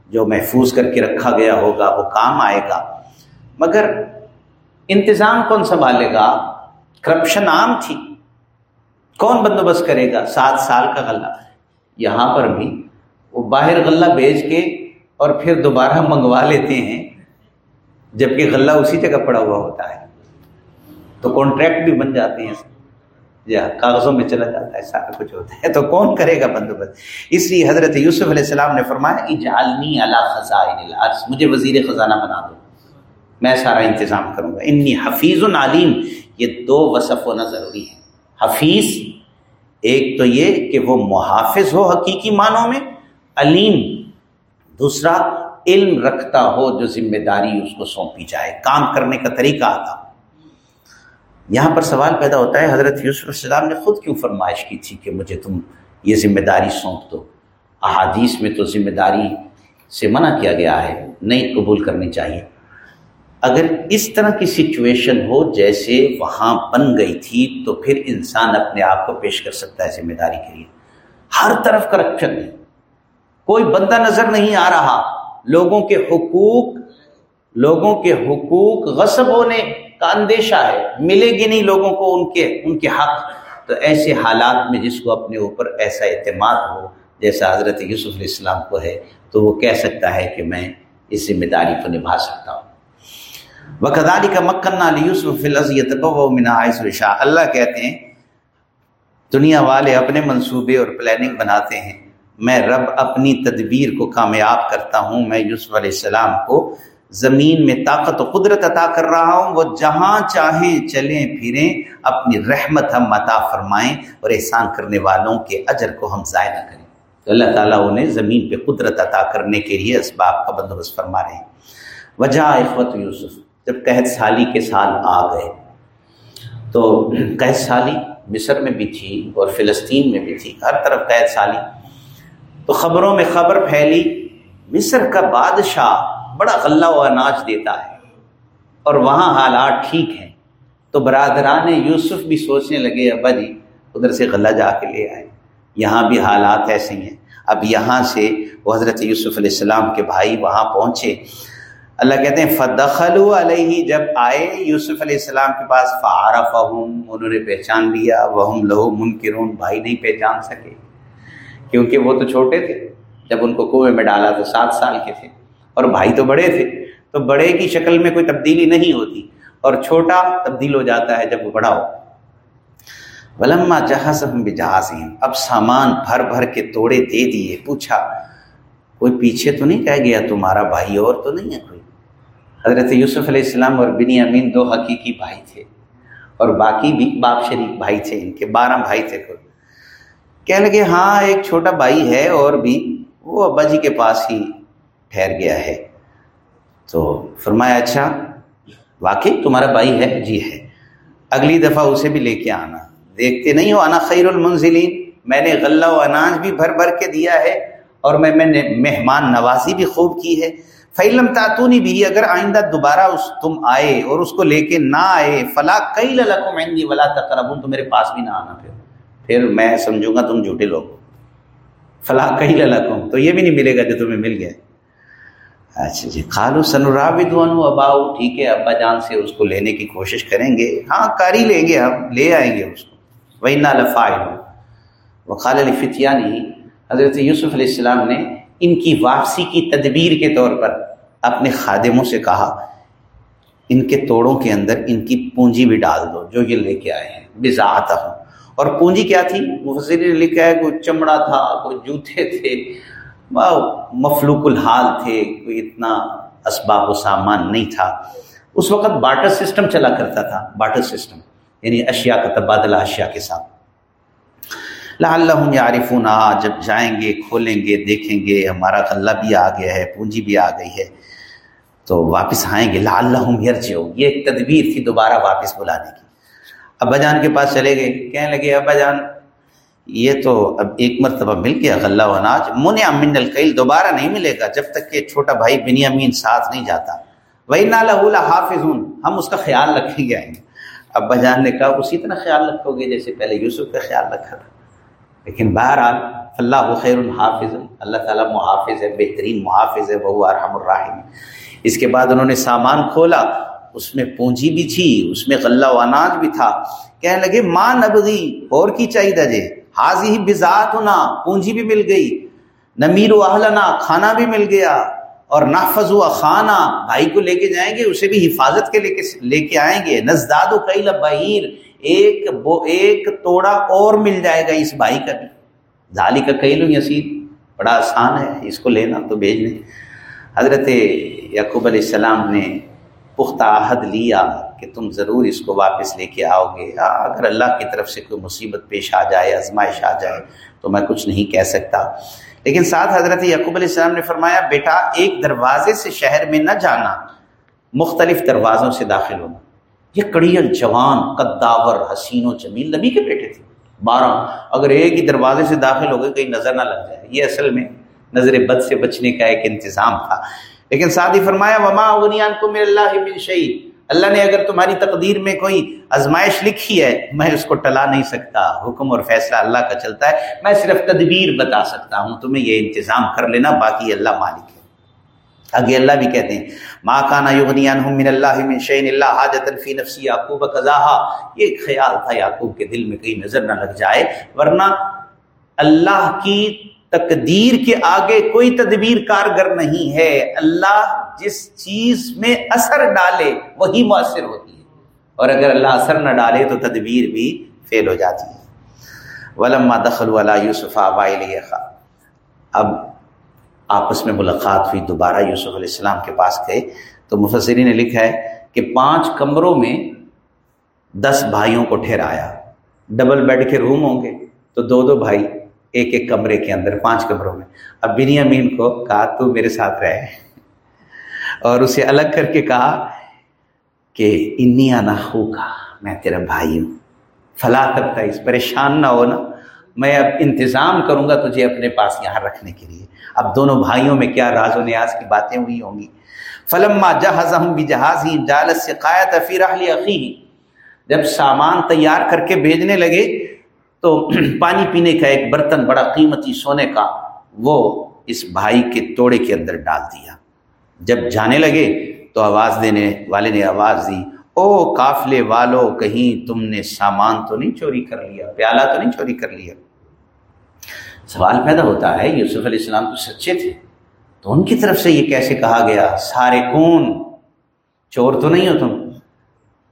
جو محفوظ کر کے رکھا گیا ہوگا، وہ کام آئے گا۔ مگر انتظام کون سنبھالے گا؟ کرپشن عام تھی۔ کون بندوبست کرے گا؟ سات سال کا غلہ۔ یہاں پر بھی وہ باہر غلہ بیچ کے اور پھر دوبارہ منگوا لیتے ہیں۔ جبکہ غلہ اسی جگہ پڑا ہوا ہوتا ہے۔ تو کانٹریکٹ بھی بن جاتے ہیں۔ یا کاغذوں میں چلا جاتا ہے سارا کچھ ہوتا ہے۔ تو کون کرے گا بندوبست؟ اس لیے حضرت یوسف علیہ السلام نے فرمایا، اجعلنی خزائن الارض مجھے وزیر خزانہ بنا دو۔ میں سارا انتظام کروں گا۔ انی حفیظ علیم یہ دو وصف ہونا ضروری ہے۔ حفیظ، ایک تو یہ کہ وہ محافظ ہو حقیقی معنوں میں، علیم، دوسرا علم رکھتا ہو جو ذمہ داری اس کو سونپی جائے۔ کام کرنے کا طریقہ آتا۔ یہاں پر سوال پیدا ہوتا ہے، حضرت یوسف السلام نے خود کیوں فرمائش کی تھی کہ مجھے تم یہ ذمہ داری سونپ دو؟ احادیث میں تو ذمہ داری سے منع کیا گیا ہے، نہیں قبول کرنی چاہیے۔ اگر اس طرح کی سچویشن ہو جیسے وہاں بن گئی تھی، تو پھر انسان اپنے آپ کو پیش کر سکتا ہے ذمہ داری کے لیے۔ ہر طرف کرپشن ہے۔ کوئی بندہ نظر نہیں آ رہا۔ لوگوں کے حقوق، لوگوں کے حقوق غصب ہونے کا اندیشہ ہے۔ ملے گی نہیں لوگوں کو ان کے ان کے حق۔ تو ایسے حالات میں جس کو اپنے اوپر ایسا اعتماد ہو، جیسا حضرت یوسف علیہ السلام کو ہے، تو وہ کہہ سکتا ہے کہ میں اس ذمہ داری کو نبھا سکتا ہوں۔ وقداری کا مکن علی یوسف منا شاہ اللہ کہتے ہیں، دنیا والے اپنے منصوبے اور پلاننگ بناتے ہیں۔ میں رب اپنی تدبیر کو کامیاب کرتا ہوں، میں یوسف علیہ السلام کو زمین میں طاقت و قدرت عطا کر رہا ہوں، وہ جہاں چاہیں چلیں، پھریں، اپنی رحمت ہم عطا فرمائیں اور احسان کرنے والوں کے اجر کو ہم ضائع نہ کریں۔ تو اللہ تعالیٰ انہیں زمین پہ قدرت عطا کرنے کے لیے اسباب کا بندوبست فرما رہے ہیں۔ وجہ اخوت یوسف، جب قحط سالی کے سال آ گئے، تو قحط سالی مصر میں بھی تھی اور فلسطین میں بھی تھی۔ ہر طرف قحط سالی۔ تو خبروں میں خبر پھیلی، مصر کا بادشاہ بڑا غلہ و اناج دیتا ہے اور وہاں حالات ٹھیک ہیں۔ تو برادران یوسف بھی سوچنے لگے، ابا جی ادھر سے غلہ جا کے لے آئے۔ یہاں بھی حالات ایسے ہیں۔ اب یہاں سے وہ حضرت یوسف علیہ السلام کے بھائی وہاں پہنچے۔ اللہ کہتے ہیں فدخل علیہ جب آئے، یوسف علیہ السلام کے پاس فعارف انہوں نے پہچان لیا۔ وہ لہو منکرون بھائی نہیں پہچان سکے۔ کیونکہ وہ تو چھوٹے تھے۔ جب ان کو کنویں میں ڈالا تو سات سال کے تھے۔ اور بھائی تو بڑے تھے۔ تو بڑے کی شکل میں کوئی تبدیلی نہیں ہوتی۔ اور چھوٹا تبدیل ہو جاتا ہے جب وہ بڑا ہو۔ ولما جہاز ہم بھی جہاز اب سامان بھر بھر کے توڑے دے دیے۔ پوچھا، کوئی پیچھے تو نہیں کہہ گیا تمہارا بھائی اور تو نہیں ہے کوئی؟ حضرت یوسف علیہ السلام اور بنی امین دو حقیقی بھائی تھے۔ اور باقی بھی باپ شریف بھائی تھے۔ ان کے بارہ بھائی تھے۔ کوئی کہہ لگے ہاں ایک چھوٹا بھائی ہے اور بھی وہ ابا جی کے پاس ہی ٹھہر گیا ہے۔ تو فرمایا اچھا واقعی تمہارا بھائی ہے؟ جی ہے۔ اگلی دفعہ اسے بھی لے کے آنا۔ دیکھتے نہیں ہو آنا خیر المنزلین۔ میں نے غلہ و اناج بھی بھر بھر کے دیا ہے اور میں میں نے مہمان نوازی بھی خوب کی ہے۔ فعلم تعتونی بھی اگر آئندہ دوبارہ اس تم آئے اور اس کو لے کے نہ آئے فلاں کئی للکم عندی ولا تقربون۔ تو میرے پاس بھی نہ آنا پھر۔ پھر میں سمجھوں گا تم جھوٹے لوگ فلاں کئی للکم تو یہ بھی نہیں ملے گا جو تمہیں مل گیا۔ اچھا جی خالو سنورابد اباؤ، ٹھیک ہے، ابا جان سے اس کو لینے کی کوشش کریں گے۔ ہاں کاری لیں گے ہم، لے آئیں گے اس کو۔ وہی نہ لفائل وہ خال علی حضرت یوسف علیہ السلام نے ان کی واپسی کی تدبیر کے طور پر اپنے خادموں سے کہا، ان کے توڑوں کے اندر ان کی پونجی بھی ڈال دو، جو یہ لے کے آئے ہیں۔ بزاعت ہوں اور پونجی کیا تھی؟ مفسری نے لکھا ہے کوئی چمڑا تھا، کوئی جوتے تھے۔ مفلوق الحال تھے، کوئی اتنا اسباب و سامان نہیں تھا۔ اس وقت باٹر سسٹم چلا کرتا تھا باٹر سسٹم یعنی اشیاء کا تبادلہ اشیاء کے ساتھ۔ اللہ عارفون جب جائیں گے، کھولیں گے، دیکھیں گے، ہمارا غلہ بھی آ گیا ہے، پونجی بھی آ گئی ہے۔ تو واپس آئیں گے لا اللہ یہ ایک تدبیر تھی دوبارہ واپس بلانے کی۔ ابا جان کے پاس چلے گئے۔ کہنے لگے، ابا جان، یہ تو اب ایک مرتبہ مل گیا، غلہ و اناج من امن القیل، دوبارہ نہیں ملے گا جب تک کہ چھوٹا بھائی بنی امین ساتھ نہیں جاتا۔ وہی نالا حافظ ہم اس کا خیال رکھیں گے۔ آئیں گے ابا جان نے کہا، اسی طرح خیال رکھو گے جیسے پہلے یوسف کا خیال رکھا تھا۔ لیکن بہرحال اللہ خیر الحافظ اللہ تعالیٰ محافظ ہے، بہترین محافظ ہے بہو ارحم الرحیم اس کے بعد انہوں نے سامان کھولا۔ اس میں پونجی بھی تھی، اس میں غلہ و اناج بھی تھا۔ کہنے لگے، ماں نبغی اور کی چاہیے دجے حاضی ہی بذات ہونا پونجی بھی مل گئی۔ نمیر و اہلنا، کھانا بھی مل گیا۔ اور نحفظ و خانہ بھائی کو لے کے جائیں گے، اسے بھی حفاظت کے لے کے لے کے آئیں گے۔ نزداد و کئی لبہیر ایک ایک توڑا اور مل جائے گا اس بھائی کا بھی۔ ظالی کا کئی لو یسیر۔ بڑا آسان ہے، اس کو لینا تو بھیج لیں حضرت یعقوب علیہ السلام نے پختہ عہد لیا کہ تم ضرور اس کو واپس لے کے آؤ گے۔ ہاں، اگر اللہ کی طرف سے کوئی مصیبت پیش آ جائے، آزمائش آ جائے، تو میں کچھ نہیں کہہ سکتا۔ لیکن ساتھ حضرت یعقوب علیہ السلام نے فرمایا، بیٹا، ایک دروازے سے شہر میں نہ جانا، مختلف دروازوں سے داخل ہونا۔ یہ کڑیل جوان، قداور، حسین و جمیل نبی کے بیٹے تھے۔ بارہ، اگر ایک ہی دروازے سے داخل ہو گئے، کہیں نظر نہ لگ جائے۔ یہ اصل میں نظر بد سے بچنے کا ایک انتظام تھا۔ لیکن ساتھ ہی فرمایا، وما اغنیان کو میرے اللہ من شعیع اللہ نے اگر تمہاری تقدیر میں کوئی آزمائش لکھی ہے، میں اس کو ٹلا نہیں سکتا۔ حکم اور فیصلہ اللہ کا چلتا ہے۔ میں صرف تدبیر بتا سکتا ہوں۔ تمہیں یہ انتظام کر لینا، باقی اللہ مالک ہے۔ آگے اللہ بھی کہتے ہیں ماں کانا یغنیان من اللہ من شعین اللہ حاجت فی نفسی یعقوب قضاہا یہ خیال تھا یعقوب کے دل میں، کہیں نظر نہ لگ جائے۔ ورنہ اللہ کی تقدیر کے آگے کوئی تدبیر کارگر نہیں ہے۔ اللہ جس چیز میں اثر ڈالے، وہی مؤثر ہوتی ہے۔ اور اگر اللہ اثر نہ ڈالے تو تدبیر بھی فیل ہو جاتی ہے۔ ولما دخل والا یوسف اب آپس میں ملاقات ہوئی، دوبارہ یوسف علیہ السلام کے پاس گئے۔ تو مفسری نے لکھا ہے کہ پانچ کمروں میں دس بھائیوں کو ٹھہرایا۔ ڈبل بیڈ کے روم ہوں گے تو دو دو بھائی ایک ایک کمرے کے اندر، پانچ کمروں میں۔ اب بنی امین کو کہا، تو میرے ساتھ رہے اور اسے الگ کر کے کہا کہ، انی آنا کا میں تیرا بھائی ہوں۔ فلاں کرتا اس پریشان نہ ہونا۔ میں اب انتظام کروں گا تجھے اپنے پاس یہاں رکھنے کے لیے۔ اب دونوں بھائیوں میں کیا راز و نیاز کی باتیں ہوئی ہوں گی؟ فلما جہاز ہوں بھی جہاز ہی جالت سے قائد فی افیر عقی جب سامان تیار کر کے بھیجنے لگے تو پانی پینے کا ایک برتن بڑا قیمتی سونے کا وہ اس بھائی کے توڑے کے اندر ڈال دیا۔ جب جانے لگے تو آواز دینے والے نے آواز دی، او قافلے والو، کہیں تم نے سامان تو نہیں چوری کر لیا، پیالہ تو نہیں چوری کر لیا۔ سوال پیدا ہوتا ہے، یوسف علیہ السلام تو سچے تھے۔ تو ان کی طرف سے یہ کیسے کہا گیا؟ سارے کون چور تو نہیں ہو تم۔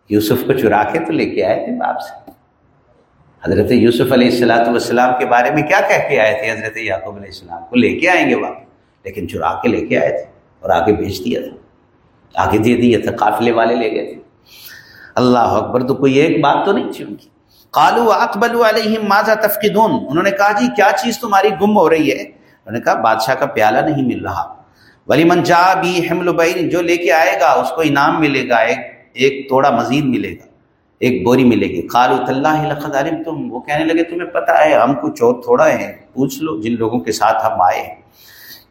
یوسف کو چرا کے تو لے کے آئے تھے باپ سے۔ حضرت یوسف علیہ السلاۃ والسلام کے بارے میں کیا کہہ کے آئے تھے؟ حضرت یعقوب علیہ السلام کو لے کے آئیں گے واقع لیکن چرا کے لے کے آئے تھے اور آگے بھیج دیا تھا۔ آگے دے دیا تھا قافلے والے لے گئے تھے۔ اللہ اکبر، تو کوئی ایک بات تو نہیں تھی ان کی۔ کالو اکبل علیہ ماضا تفقدون؟ انہوں نے کہا جی کیا چیز تمہاری گم ہو رہی ہے؟ انہوں نے کہا، بادشاہ کا پیالہ نہیں مل رہا۔ ولی من جا بھی حمل بین جو لے کے آئے گا، اس کو انعام ملے گا، ایک ایک توڑا مزید ملے گا۔ ایک بوری ملے گی۔ قالو اللہ لقد علم تم وہ کہنے لگے، تمہیں پتہ ہے، ہم کو چور تھوڑا ہے پوچھ لو جن لوگوں کے ساتھ ہم آئے ہیں۔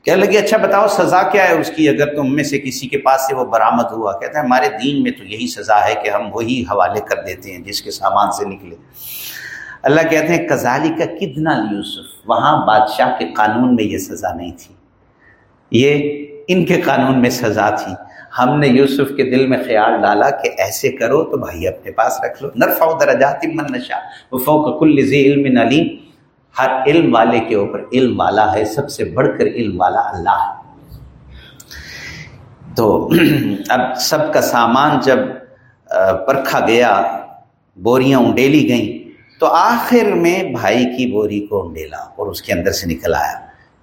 کہنے لگے اچھا بتاؤ، سزا کیا ہے اس کی؟ اگر تم میں سے کسی کے پاس سے وہ برآمد ہوا کہتے ہیں ہمارے دین میں تو یہی سزا ہے کہ ہم وہی حوالے کر دیتے ہیں جس کے سامان سے نکلے۔ اللہ کہتے ہیں کزالی کا کتنا یوسف وہاں بادشاہ کے قانون میں یہ سزا نہیں تھی۔ یہ ان کے قانون میں سزا تھی۔ ہم نے یوسف کے دل میں خیال ڈالا کہ ایسے کرو تو بھائی اپنے پاس رکھ لو۔ نرفا درجات من نشا وفوق کل ذی علم علیم۔ ہر علم والے کے اوپر علم والا ہے، سب سے بڑھ کر علم والا اللہ ہے۔ تو [clears throat] اب سب کا سامان جب پرکھا گیا، بوریاں اونڈیلی گئیں، تو آخر میں بھائی کی بوری کو ڈیلا اور اس کے اندر سے نکل آیا۔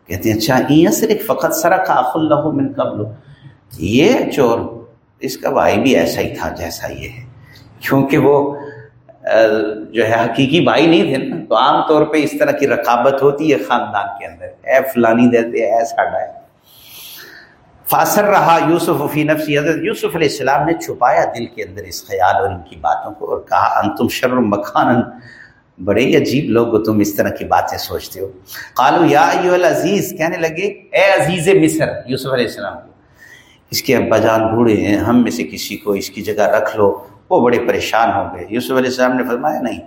کہتے ہیں اچھا یہ صرف فقط سرک آخ اللہ من قبل۔ یہ چور اس کا بھائی بھی ایسا ہی تھا جیسا یہ ہے۔ کیونکہ وہ جو ہے حقیقی بھائی نہیں تھے نا، تو عام طور پہ اس طرح کی رقابت ہوتی ہے خاندان کے اندر۔ اے فلانی دیتے، اے ساڈا۔ ہے فاصر رہا یوسف فی نفسی۔ حضرت یوسف علیہ السلام نے چھپایا دل کے اندر اس خیال اور ان کی باتوں کو اور کہا، انتم شرم مکان بڑے ہی عجیب لوگ ہو تم اس طرح کی باتیں سوچتے ہو۔ قالو یا ایو العزیز، کہنے لگے، اے عزیز مصر، یوسف علیہ السلام کو۔ اس کے ابا جان بوڑھے ہیں، ہم میں سے کسی کو اس کی جگہ رکھ لو، وہ بڑے پریشان ہو گئے۔ یوسف علیہ السلام نے فرمایا، نہیں،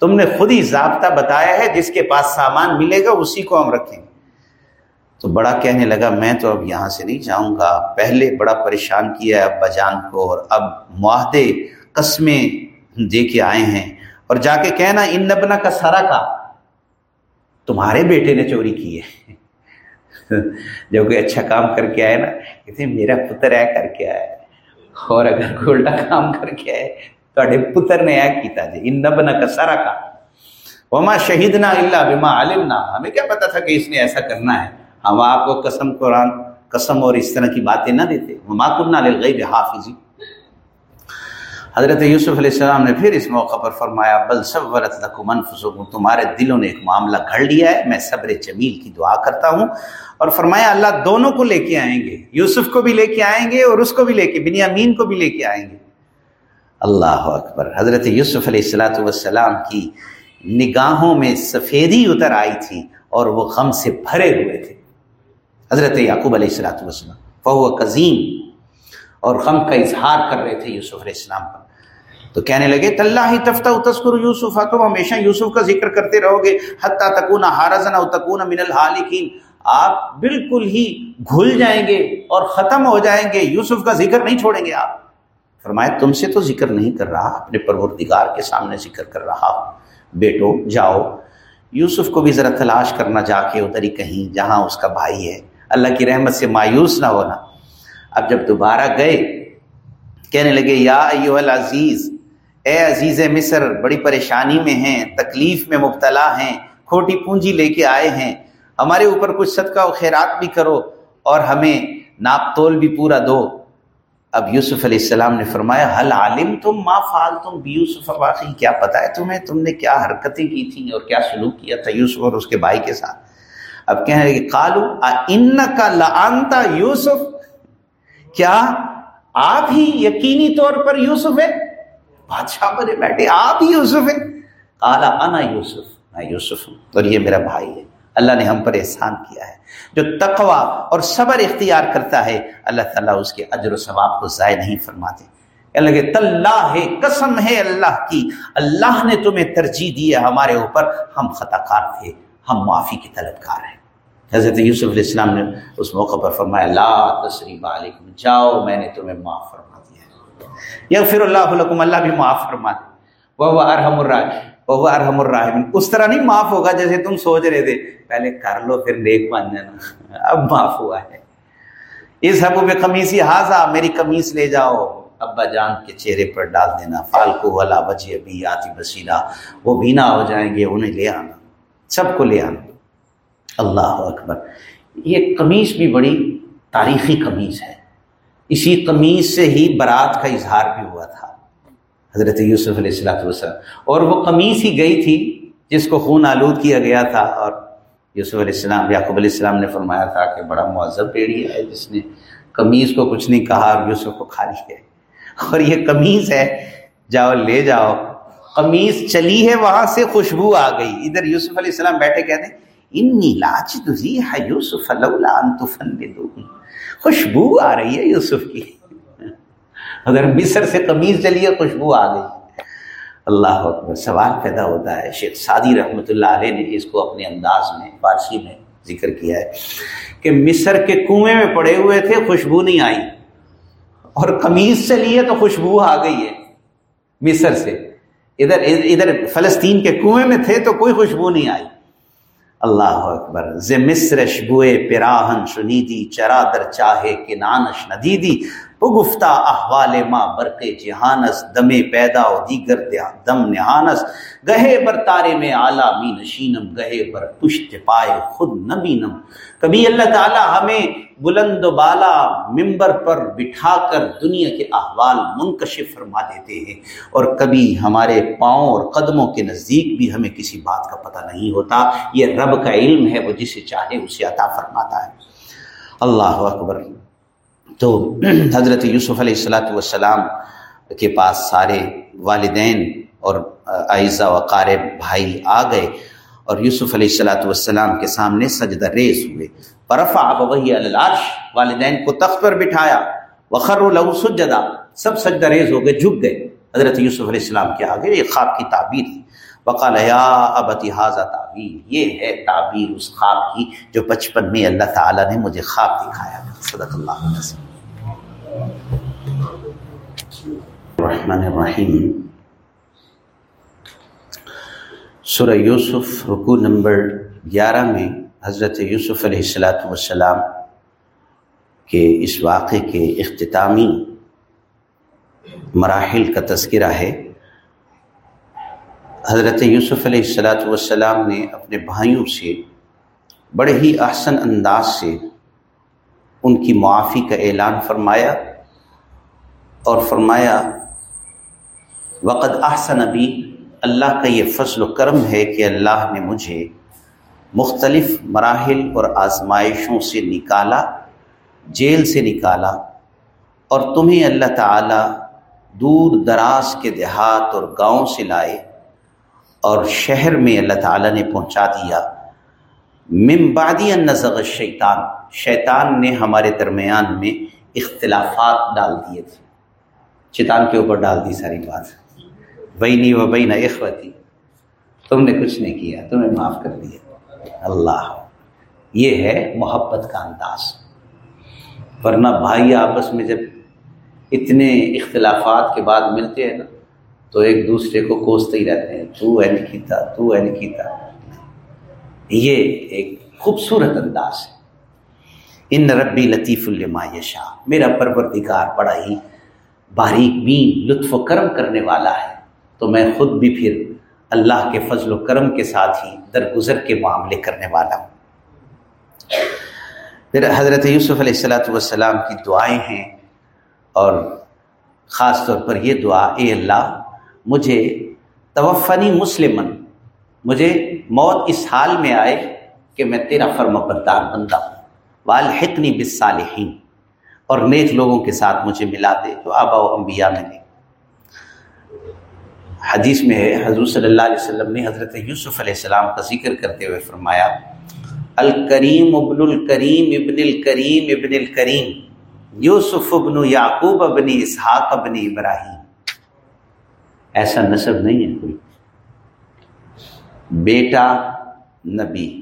تم نے خود ہی ضابطہ بتایا ہے، جس کے پاس سامان ملے گا، اسی کو ہم رکھیں گے۔ تو بڑا کہنے لگا، میں تو اب یہاں سے نہیں جاؤں گا۔ پہلے بڑا پریشان کیا ہے ابا جان کو، اور اب معاہدے قسمیں دے کے آئے ہیں۔ اور جا کے کہنا، ان نبنا کا سارا کا۔ تمہارے بیٹے نے چوری کی ہے۔ [laughs] جو کوئی اچھا کام کر کے آئے نا کہتے میرا پتر ہے کر کے آیا اور اگر کوئی الٹا کام کر کے آئے تو پتر نے ایک کیتا جی ان نبنا کا سارا کا وما شہید نہ اللہ بما علم نہ ہمیں کیا پتا تھا کہ اس نے ایسا کرنا ہے۔ ہم آپ کو قسم قرآن، قسم اور اس طرح کی باتیں نہ دیتے۔ وما کنہ للغیب حافظی حضرت یوسف علیہ السلام نے پھر اس موقع پر فرمایا، بل صورت لکم انفسکم۔ تمہارے دلوں نے ایک معاملہ گھڑ لیا ہے۔ میں صبر جمیل کی دعا کرتا ہوں۔ اور فرمایا، اللہ دونوں کو لے کے آئیں گے۔ یوسف کو بھی لے کے آئیں گے اور اس کو بھی لے کے، بنیامین کو بھی لے کے آئیں گے۔ اللہ اکبر۔ حضرت یوسف علیہ السلاۃ والسلام کی نگاہوں میں سفیدی اتر آئی تھی اور وہ غم سے بھرے ہوئے تھے۔ حضرت یعقوب علیہ السلاۃ والسلام، فہو قزیم اور غم کا اظہار کر رہے تھے یوسف علیہ السلام پر۔ تو کہنے لگے طلّہ تفتہ تسکر یوسف، تم ہمیشہ یوسف کا ذکر کرتے رہو گے، حتیٰ تکون ہارزن تکون من الحالکین۔ آپ بالکل ہی گھل جائیں گے اور ختم ہو جائیں گے۔ یوسف کا ذکر نہیں چھوڑیں گے آپ۔ فرمایا، تم سے تو ذکر نہیں کر رہا، اپنے پروردگار کے سامنے ذکر کر رہا بیٹو، جاؤ۔ یوسف کو بھی ذرا تلاش کرنا، جا کے ادھر ہی کہیں جہاں اس کا بھائی ہے۔ اللہ کی رحمت سے مایوس نہ ہونا۔ اب جب دوبارہ گئے، کہنے لگے، یا ایو العزیز، اے عزیز مصر، بڑی پریشانی میں ہیں، تکلیف میں مبتلا ہیں، کھوٹی پونجی لے کے آئے ہیں۔ ہمارے اوپر کچھ صدقہ و خیرات بھی کرو اور ہمیں ناپ تول بھی پورا دو۔ اب یوسف علیہ السلام نے فرمایا حل عالم تم ما فعال تم بھی یوسف واقعی کیا پتا ہے تمہیں؟ تم نے کیا حرکتیں کی تھیں اور کیا سلوک کیا تھا یوسف اور اس کے بھائی کے ساتھ؟ اب کہنے لگے کالو ان کا لانتا یوسف؟ کیا آپ ہی یقینی طور پر یوسف ہے بادشاہ بنے بیٹھے، آپ ہی یوسف ہیں۔ کالا انا یوسف، میں یوسف ہوں اور یہ میرا بھائی ہے۔ اللہ نے ہم پر احسان کیا ہے۔ جو تقوا اور صبر اختیار کرتا ہے، اللہ تعالیٰ اس کے اجر و ثواب کو ضائع نہیں فرماتے۔ لگے طلّہ ہے قسم ہے اللہ کی۔ اللہ نے تمہیں ترجیح دی ہے، ہمارے اوپر ہم خطا کار تھے، ہم معافی کے طلبکار ہیں۔ حضرت یوسف علیہ السلام نے اس موقع پر فرمایا، لا تسریب علیکم، جاؤ، میں نے تمہیں معاف فرما دیا یا پھر اللہ علیکم اللہ بھی معاف فرما دے وہ ارحم الرائے وہ ارحم الرحم اس طرح نہیں معاف ہوگا جیسے تم سوچ رہے تھے۔ پہلے کر لو پھر نیک بن جانا۔ اب معاف ہوا ہے۔ اس حبو میں قمیصی حاضہ میری قمیص لے جاؤ۔ ابا جان کے چہرے پر ڈال دینا۔ فالکو والا بجے ابھی آتی بسیلا وہ بھینا ہو جائیں گے، انہیں لے آنا۔ سب کو لے آنا۔ اللہ اکبر۔ یہ قمیص بھی بڑی تاریخی قمیص ہے۔ اسی قمیص سے ہی برات کا اظہار بھی ہوا تھا۔ حضرت یوسف علیہ السلاۃ والسلام۔ اور وہ قمیص ہی گئی تھی جس کو خون آلود کیا گیا تھا اور یوسف علیہ السلام، یعقوب علیہ السلام نے فرمایا تھا کہ بڑا معذب پیڑھی ہے، جس نے قمیض کو کچھ نہیں کہا اور یوسف کو کھا لی ہے اور یہ قمیض ہے، جاؤ، لے جاؤ۔ قمیض چلی ہے، وہاں سے خوشبو آ گئی۔ ادھر یوسف علیہ السلام بیٹھے کہتے ہیں، انی لاچ ہے یوسف خوشبو آ رہی ہے یوسف کی۔ اگر مصر سے قمیض چلی ہے خوشبو آ گئی۔ اللہ اکبر، سوال پیدا ہوتا ہے۔ شیخ سعدی رحمۃ اللہ علیہ نے اس کو اپنے انداز میں، فارسی میں ذکر کیا ہے کہ مصر کے کنویں میں پڑے ہوئے تھے، خوشبو نہیں آئی۔ اور قمیض چلی ہے تو خوشبو آ گئی ہے مصر سے۔ ادھر ادھر فلسطین کے کنویں میں تھے تو کوئی خوشبو نہیں آئی۔ اللہ اکبر ز مصر شبوئے پراہن، شنیدی، چرادر چاہے کہ نانش ندیدی۔ گفتہ احوال ما برق جہانس دم پیدا و دیگر دم نہانس۔ گہے بر تارے میں اعلیٰ می نشینم، گہے بر پشت پائے خود نبینم۔ کبھی اللہ تعالیٰ ہمیں بلند و بالا ممبر پر بٹھا کر دنیا کے احوال منکشف فرما دیتے ہیں، اور کبھی ہمارے پاؤں اور قدموں کے نزدیک بھی ہمیں کسی بات کا پتہ نہیں ہوتا۔ یہ رب کا علم ہے، وہ جسے چاہے اسے عطا فرماتا ہے۔ اللہ اکبر۔ تو [clears throat] حضرت یوسف علیہ السلاۃ والسلام کے پاس سارے والدین اور اعزہ و قارب بھائی آ گئے اور یوسف علیہ السلاۃ والسلام کے سامنے سجدہ ریز ہوئے۔ برفا وہی العرش، والدین کو تخت پر بٹھایا۔ وخر لہو سجدہ، سب سجدہ ریز ہو گئے، جھک گئے۔ حضرت یوسف علیہ السلام کے آگے یہ خواب کی تعبیر۔ تھی وقال، یا ابتی حاضہ تعبیر. یہ ہے تعبیر اس خواب کی جو بچپن میں اللہ تعالیٰ نے مجھے خواب دکھایا صدق اللہ الرحمن الرحیم۔ سورہ یوسف رکو نمبر گیارہ میں حضرت یوسف علیہ السلاۃ والسلام کے اس واقعے کے اختتامی مراحل کا تذکرہ ہے۔ حضرت یوسف علیہ السلاۃ والسلام نے اپنے بھائیوں سے، بڑے ہی احسن انداز سے ان کی معافی کا اعلان فرمایا اور فرمایا وقت احسن ابھی اللہ کا یہ فضل و کرم ہے کہ اللہ نے مجھے مختلف مراحل اور آزمائشوں سے نکالا، جیل سے نکالا اور تمہیں اللہ تعالیٰ دور دراز کے دیہات اور گاؤں سے لائے۔ اور شہر میں اللہ تعالیٰ نے پہنچا دیا۔ ممبادی نزغ شیطان شیطان نے ہمارے درمیان میں اختلافات ڈال دیے تھے۔ شیطان کے اوپر ڈال دی ساری بات۔ بینی و بین اخوتی، تم نے کچھ نہیں کیا تمہیں معاف کر دیا۔ اللہ، یہ ہے محبت کا انداز۔ ورنہ بھائی، آپس میں جب اتنے اختلافات کے بعد ملتے ہیں نا تو ایک دوسرے کو کوستے ہی رہتے ہیں، تو ہے لکھیتا تو ہے لکھیتا یہ ایک خوبصورت انداز ہے۔ ان ربی لطیف الما یشا میرا پروردگار بڑا ہی باریک بین لطف و کرم کرنے والا ہے۔ تو میں خود بھی پھر اللہ کے فضل و کرم کے ساتھ ہی درگزر کے معاملے کرنے والا ہوں۔ پھر حضرت یوسف علیہ السلاۃ والسلام کی دعائیں ہیں اور خاص طور پر یہ دعا، اے اللہ مجھے توفنی مسلمن مجھے موت اس حال میں آئے کہ میں تیرا فرم بردار بندہ ہوں۔ والحقنی بالصالحین۔ اور نیک لوگوں کے ساتھ مجھے ملا دے جو آبا و انبیاء میں نے۔ حدیث میں ہے، حضور صلی اللہ علیہ وسلم نے حضرت یوسف علیہ السلام کا ذکر کرتے ہوئے فرمایا، الکریم ابن الکریم ابن الکریم ابن الکریم، یوسف ابن یعقوب ابن اسحاق ابن ابراہیم۔ ایسا نصب نہیں ہے کوئی۔ بیٹا نبی،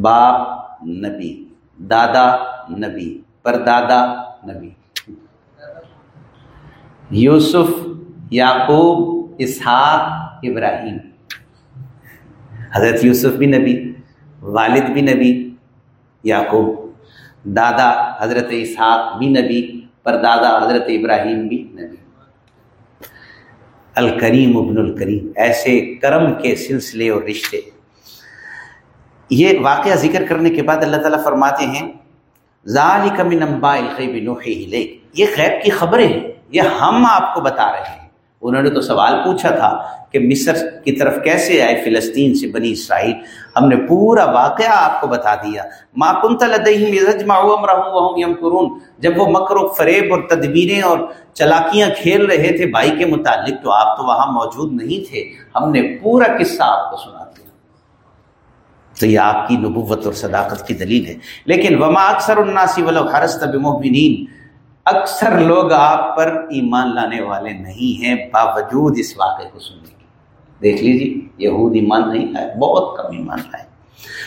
باپ نبی، دادا نبی، پردادا نبی۔ یوسف، یعقوب، اسحاق، ابراہیم۔ حضرت یوسف بھی نبی، والد بھی نبی، یعقوب۔ دادا حضرت اسحاق بھی نبی، پردادا حضرت ابراہیم بھی نبی۔ الکریم ابن الکریم، ایسے کرم کے سلسلے اور رشتے۔ یہ واقعہ ذکر کرنے کے بعد اللہ تعالیٰ فرماتے ہیں، ذالک من انباء الغیب نوحی الیک۔ یہ غیب کی خبریں ہیں، یہ ہم آپ کو بتا رہے ہیں۔ انہوں نے تو سوال پوچھا تھا کہ مصر کی طرف کیسے آئے فلسطین سے بنی اسرائیل؟ ہم نے پورا واقعہ آپ کو بتا دیا۔ ما کنت لدیہم جب وہ مکر و فریب اور تدبیریں اور چلاکیاں کھیل رہے تھے بھائی کے متعلق، تو آپ تو وہاں موجود نہیں تھے۔ ہم نے پورا قصہ آپ کو سنا دیا۔ تو یہ آپ کی نبوت اور صداقت کی دلیل ہے۔ لیکن وما اکثر الناسی ولو حرست بمؤمنین۔ اکثر لوگ آپ پر ایمان لانے والے نہیں ہیں، باوجود اس واقعے کو سننے کے دیکھ لیجیے یہود ایمان نہیں لائے، بہت کم ایمان لائے۔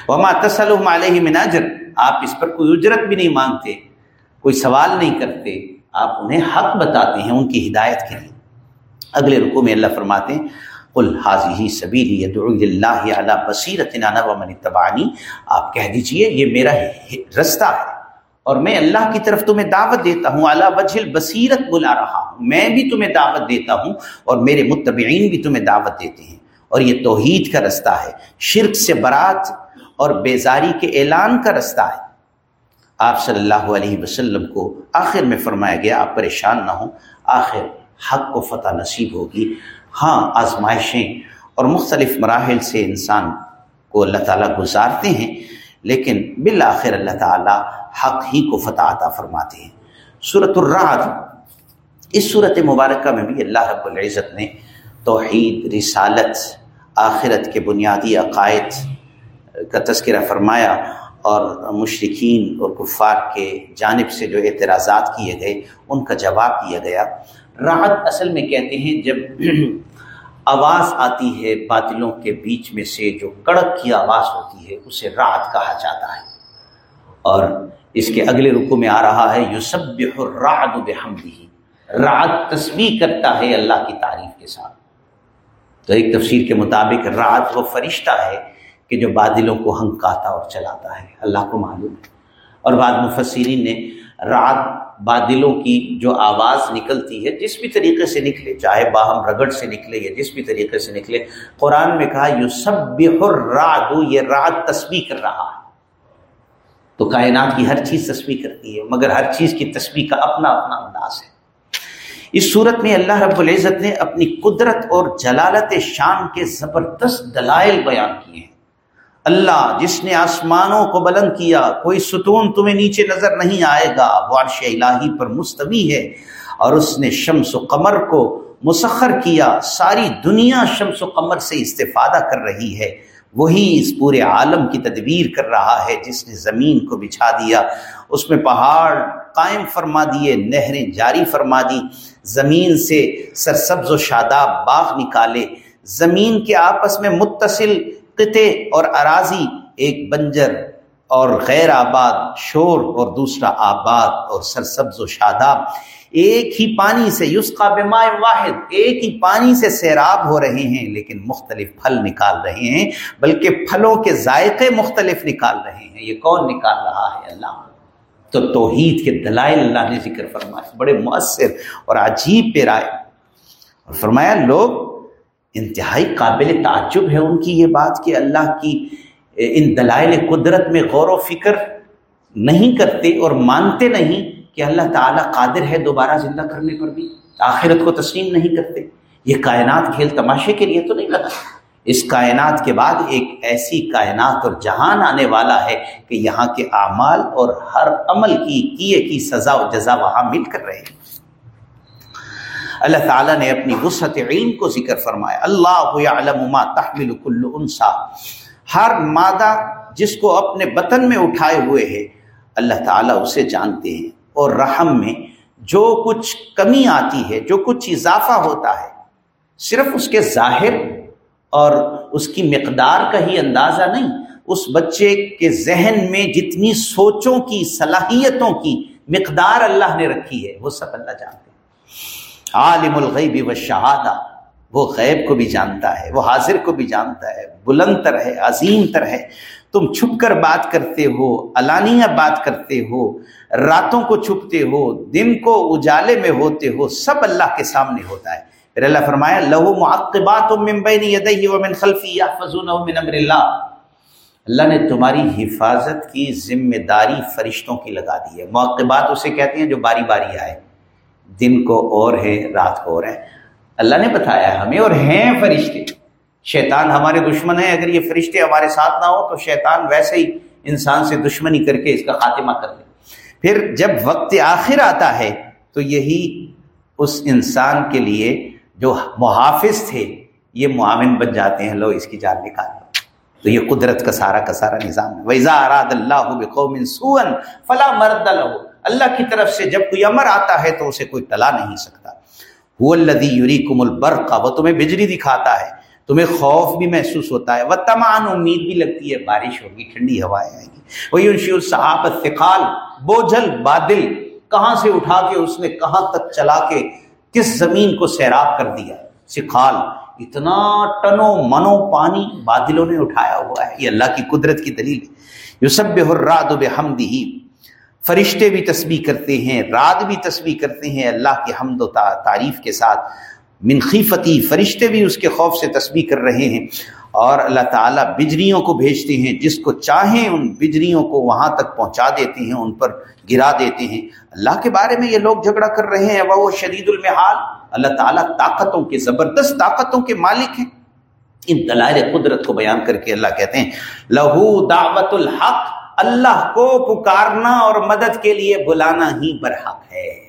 وما تسلم علیہ من اجر آپ اس پر کوئی اجرت بھی نہیں مانگتے، کوئی سوال نہیں کرتے۔ آپ انہیں حق بتاتے ہیں، ان کی ہدایت کے لیے۔ اگلے رکو میں اللہ فرماتے ہیں الحاظی سبیلی اللہ علیہ بصیرت ومن تبانی آپ کہہ دیجیے، یہ میرا رستہ ہے۔ اور میں اللہ کی طرف تمہیں دعوت دیتا ہوں اعلیٰ وجل بصیرت بلا رہا ہوں۔ میں بھی تمہیں دعوت دیتا ہوں اور میرے متبعین بھی تمہیں دعوت دیتے ہیں۔ اور یہ توحید کا رستہ ہے، شرک سے برات اور بیزاری کے اعلان کا رستہ ہے۔ آپ صلی اللہ علیہ وسلم کو آخر میں فرمایا گیا، آپ پریشان نہ ہوں، آخر حق کو فتح نصیب ہوگی۔ ہاں آزمائشیں اور مختلف مراحل سے انسان کو اللہ تعالیٰ گزارتے ہیں، لیکن بالآخر اللہ تعالیٰ حق ہی کو فتح عطا فرماتے ہیں۔ صورت الرعد، اس صورت مبارکہ میں بھی اللہ رب العزت نے توحید، رسالت، آخرت کے بنیادی عقائد کا تذکرہ فرمایا اور مشرقین اور کفار کے جانب سے جو اعتراضات کیے گئے، ان کا جواب دیا گیا۔ راحت اصل میں کہتے ہیں جب [clears throat] آواز آتی ہے باطلوں کے بیچ میں سے، جو کڑک کی آواز ہوتی ہے، اسے راحت کہا جاتا ہے۔ اور اس کے اگلے رکو میں آ رہا ہے یو سب رعد بحمدی رعد تسبیح کرتا ہے اللہ کی تعریف کے ساتھ۔ تو ایک تفسیر کے مطابق رعد وہ فرشتہ ہے کہ جو بادلوں کو ہنکاتا اور چلاتا ہے۔ اللہ کو معلوم ہے۔ اور بعد مفسرین نے رات بادلوں کی جو آواز نکلتی ہے، جس بھی طریقے سے نکلے، چاہے باہم رگڑ سے نکلے یا جس بھی طریقے سے نکلے، قرآن میں کہا یو سب یہ رات تسبیح کر رہا ہے۔ تو کائنات کی ہر چیز تسبیح کرتی ہے، مگر ہر چیز کی تسبیح کا اپنا اپنا انداز ہے۔ اس صورت میں اللہ رب العزت نے اپنی قدرت اور جلالت شان کے زبردست دلائل بیان کیے ہیں۔ اللہ، جس نے آسمانوں کو بلند کیا، کوئی ستون تمہیں نیچے نظر نہیں آئے گا وارش الہی پر مستوی ہے، اور اس نے شمس و قمر کو مسخر کیا، ساری دنیا شمس و قمر سے استفادہ کر رہی ہے۔ وہی اس پورے عالم کی تدبیر کر رہا ہے جس نے زمین کو بچھا دیا۔ اس میں پہاڑ قائم فرما دیے، نہریں جاری فرما دی زمین سے سرسبز و شاداب باغ نکالے۔ زمین کے آپس میں متصل قطع اور اراضی، ایک بنجر اور غیر آباد، شور اور دوسرا آباد اور سرسبز و شاداب۔ ایک ہی پانی سے یسقا بمائے واحد، ایک ہی پانی سے سیراب ہو رہے ہیں، لیکن مختلف پھل نکال رہے ہیں، بلکہ پھلوں کے ذائقے مختلف نکال رہے ہیں۔ یہ کون نکال رہا ہے اللہ؟ تو توحید کے دلائل اللہ نے ذکر فرمائے، بڑے مؤثر اور عجیب پیرائے۔ اور فرمایا، لوگ انتہائی قابل تعجب ہے ان کی یہ بات کہ اللہ کی ان دلائل قدرت میں غور و فکر نہیں کرتے اور مانتے نہیں۔ کہ اللہ تعالیٰ قادر ہے دوبارہ زندہ کرنے پر بھی۔ آخرت کو تسلیم نہیں کرتے۔ یہ کائنات کھیل تماشے کے لیے تو نہیں لگا۔ اس کائنات کے بعد ایک ایسی کائنات اور جہان آنے والا ہے کہ یہاں کے اعمال اور ہر عمل کی کیے کی سزا و جزا وہاں مل کر رہے۔ ہیں اللہ تعالیٰ نے اپنی وسعت علم کو ذکر فرمایا۔ اللہ علم ما تحمل کل انسا۔ ہر مادہ جس کو اپنے بطن میں اٹھائے ہوئے ہے، اللہ تعالیٰ اسے جانتے ہیں۔ اور رحم میں جو کچھ کمی آتی ہے، جو کچھ اضافہ ہوتا ہے، صرف اس کے ظاہر اور اس کی مقدار کا ہی اندازہ نہیں، اس بچے کے ذہن میں جتنی سوچوں کی، صلاحیتوں کی مقدار اللہ نے رکھی ہے، وہ سب اللہ جانتے ہیں۔ عالم الغیب و شہادہ وہ غیب کو بھی جانتا ہے، وہ حاضر کو بھی جانتا ہے، بلند تر ہے، عظیم تر ہے۔ تم چھپ کر بات کرتے ہو، علانیہ بات کرتے ہو، راتوں کو چھپتے ہو، دن کو اجالے میں ہوتے ہو، سب اللہ کے سامنے ہوتا ہے۔ پھر اللہ فرمایا، لہو معقبات من بین یدیہ ومن خلفی یحفظونہ من امر اللہ۔ اللہ نے تمہاری حفاظت کی، ذمہ داری فرشتوں کی لگا دی ہے۔ معقبات اسے کہتے ہیں جو باری باری آئے۔ دن کو اور ہے رات کو اور ہے اللہ نے بتایا ہمیں اور ہیں فرشتے۔ شیطان ہمارے دشمن ہیں، اگر یہ فرشتے ہمارے ساتھ نہ ہو تو شیطان ویسے ہی انسان سے دشمنی کر کے اس کا خاتمہ کر دے پھر جب وقت آخر آتا ہے تو یہی اس انسان کے لیے جو محافظ تھے، یہ معاون بن جاتے ہیں، لو اس کی جان نکال لو۔ تو یہ قدرت کا سارا کا سارا نظام ہے۔ ویزا اراد اللہ بقوم سوئن فلا مرد لہو اللہ کی طرف سے جب کوئی امر آتا ہے تو اسے کوئی ٹلا نہیں سکتا۔ وہ الدی یوری کم البرقا وہ تمہیں بجلی دکھاتا ہے۔ تمہیں خوف بھی محسوس ہوتا ہے، وہ تمام امید بھی لگتی ہے، بارش ہوگی، ٹھنڈی ہوائیں آئیں گی۔ وہی انشی صحافت فقال بوجھل، بادل، کہاں سے اٹھا کے، اس نے کہاں تک چلا کے، کس زمین کو سیراب کر دیا؟ سکھال، اتنا ٹنو منو پانی بادلوں نے اٹھایا ہوا ہے۔ یہ اللہ کی قدرت کی دلیل ہے۔ یو سب ہرراد بحمدی فرشتے بھی تسبیح کرتے ہیں رات بھی تسبیح کرتے ہیں، اللہ کی حمد و تعریف کے ساتھ۔ منخیفتی فرشتے بھی اس کے خوف سے تسبیح کر رہے ہیں۔ اور اللہ تعالیٰ بجریوں کو بھیجتے ہیں، جس کو چاہیں ان بجریوں کو وہاں تک پہنچا دیتے ہیں، ان پر گرا دیتے ہیں۔ اللہ کے بارے میں یہ لوگ جھگڑا کر رہے ہیں، وہ شدید المحال۔ اللہ تعالیٰ طاقتوں کے، زبردست طاقتوں کے مالک ہیں۔ ان دلائل قدرت کو بیان کر کے اللہ کہتے ہیں، لہو دعوت الحق، اللہ کو پکارنا اور مدد کے لیے بلانا ہی برحق ہے۔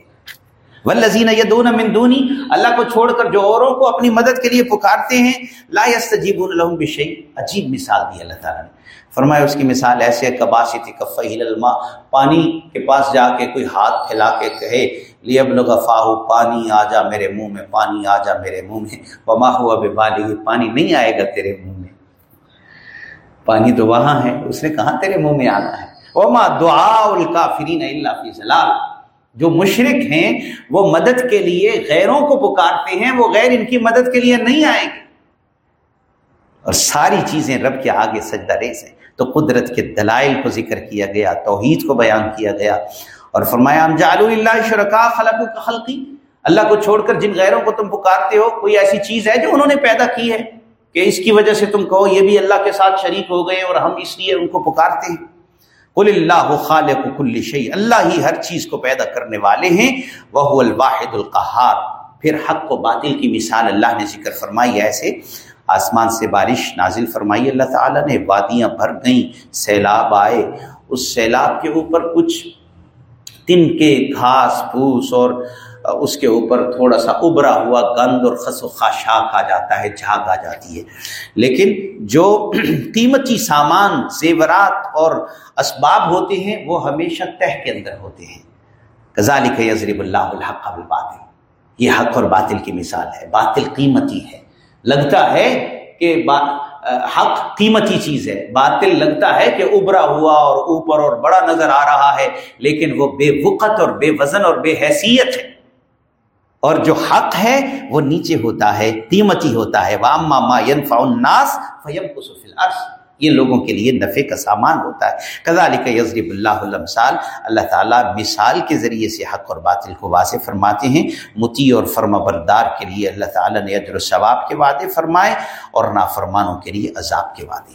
ولزین یدون من دونی، اللہ کو چھوڑ کر جو اوروں کو اپنی مدد کے لیے پکارتے ہیں، لا یستجیبون لهم بشیء۔ عجیب مثال دی اللہ تعالیٰ نے۔ فرمایا اس کی مثال ایسے کباسط کفیل الماء، پانی کے پاس جا کے کوئی ہاتھ پھیلا کے کہے، لیبلغ فاہو، پانی آ جا میرے منہ میں، پانی آ جا میرے منہ میں۔ وما ہوا ببالغ، پانی نہیں آئے گا تیرے منہ میں۔ پانی تو وہاں ہے، اس نے کہا تیرے منہ میں آنا ہے۔ وما دعاء الکافرین الا فی ضلال۔ جو مشرق ہیں، وہ مدد کے لیے غیروں کو پکارتے ہیں، وہ غیر ان کی مدد کے لیے نہیں آئیں گے۔ اور ساری چیزیں رب کے آگے سجدہ ریز ہیں۔ تو قدرت کے دلائل کو ذکر کیا گیا، توحید کو بیان کیا گیا۔ اور فرمایا ہم جالو اللہ شرکا خلق کا خلقی اللہ کو چھوڑ کر جن غیروں کو تم پکارتے ہو، کوئی ایسی چیز ہے جو انہوں نے پیدا کی ہے کہ اس کی وجہ سے تم کہو، یہ بھی اللہ کے ساتھ شریک ہو گئے اور ہم اس لیے ان کو پکارتے ہیں؟ قل اللہ خالق کل شعی اللہ ہی ہر چیز کو پیدا کرنے والے ہیں وہ الواحد القہار۔ پھر حق و باطل کی مثال اللہ نے ذکر فرمائی، ایسے آسمان سے بارش نازل فرمائی، اللہ تعالیٰ نے، وادیاں بھر گئیں، سیلاب آئے۔ اس سیلاب کے اوپر کچھ تن کے گھاس، پھوس اور اس کے اوپر تھوڑا سا ابھرا ہوا گند اور خس و خاشاک آ جاتا ہے، جھاگ آ جاتی ہے۔ لیکن جو [clears throat] قیمتی سامان، زیورات اور اسباب ہوتے ہیں، وہ ہمیشہ تہ کے اندر ہوتے ہیں۔ غزالی یزرب اللہ الحق الباطل یہ حق اور باطل کی مثال ہے۔ باطل قیمتی ہے۔ لگتا ہے کہ حق قیمتی چیز ہے۔ باطل لگتا ہے کہ ابھرا ہوا اور اوپر اور بڑا نظر آ رہا ہے، لیکن وہ بے وقت اور بے وزن اور بے حیثیت ہے۔ اور جو حق ہے وہ نیچے ہوتا ہے، قیمتی ہوتا ہے۔ واما ما ينفع الناس فيمكث في الارض یہ لوگوں کے لیے نفع کا سامان ہوتا ہے۔ کذالک یضرب اللہ الامثال۔ اللہ تعالیٰ مثال کے ذریعے سے حق اور باطل کو واضح فرماتے ہیں۔ متی اور فرما بردار کے لیے اللہ تعالیٰ نے اجر و ثواب کے وعدے فرمائے اور نافرمانوں کے لیے عذاب کے وعدے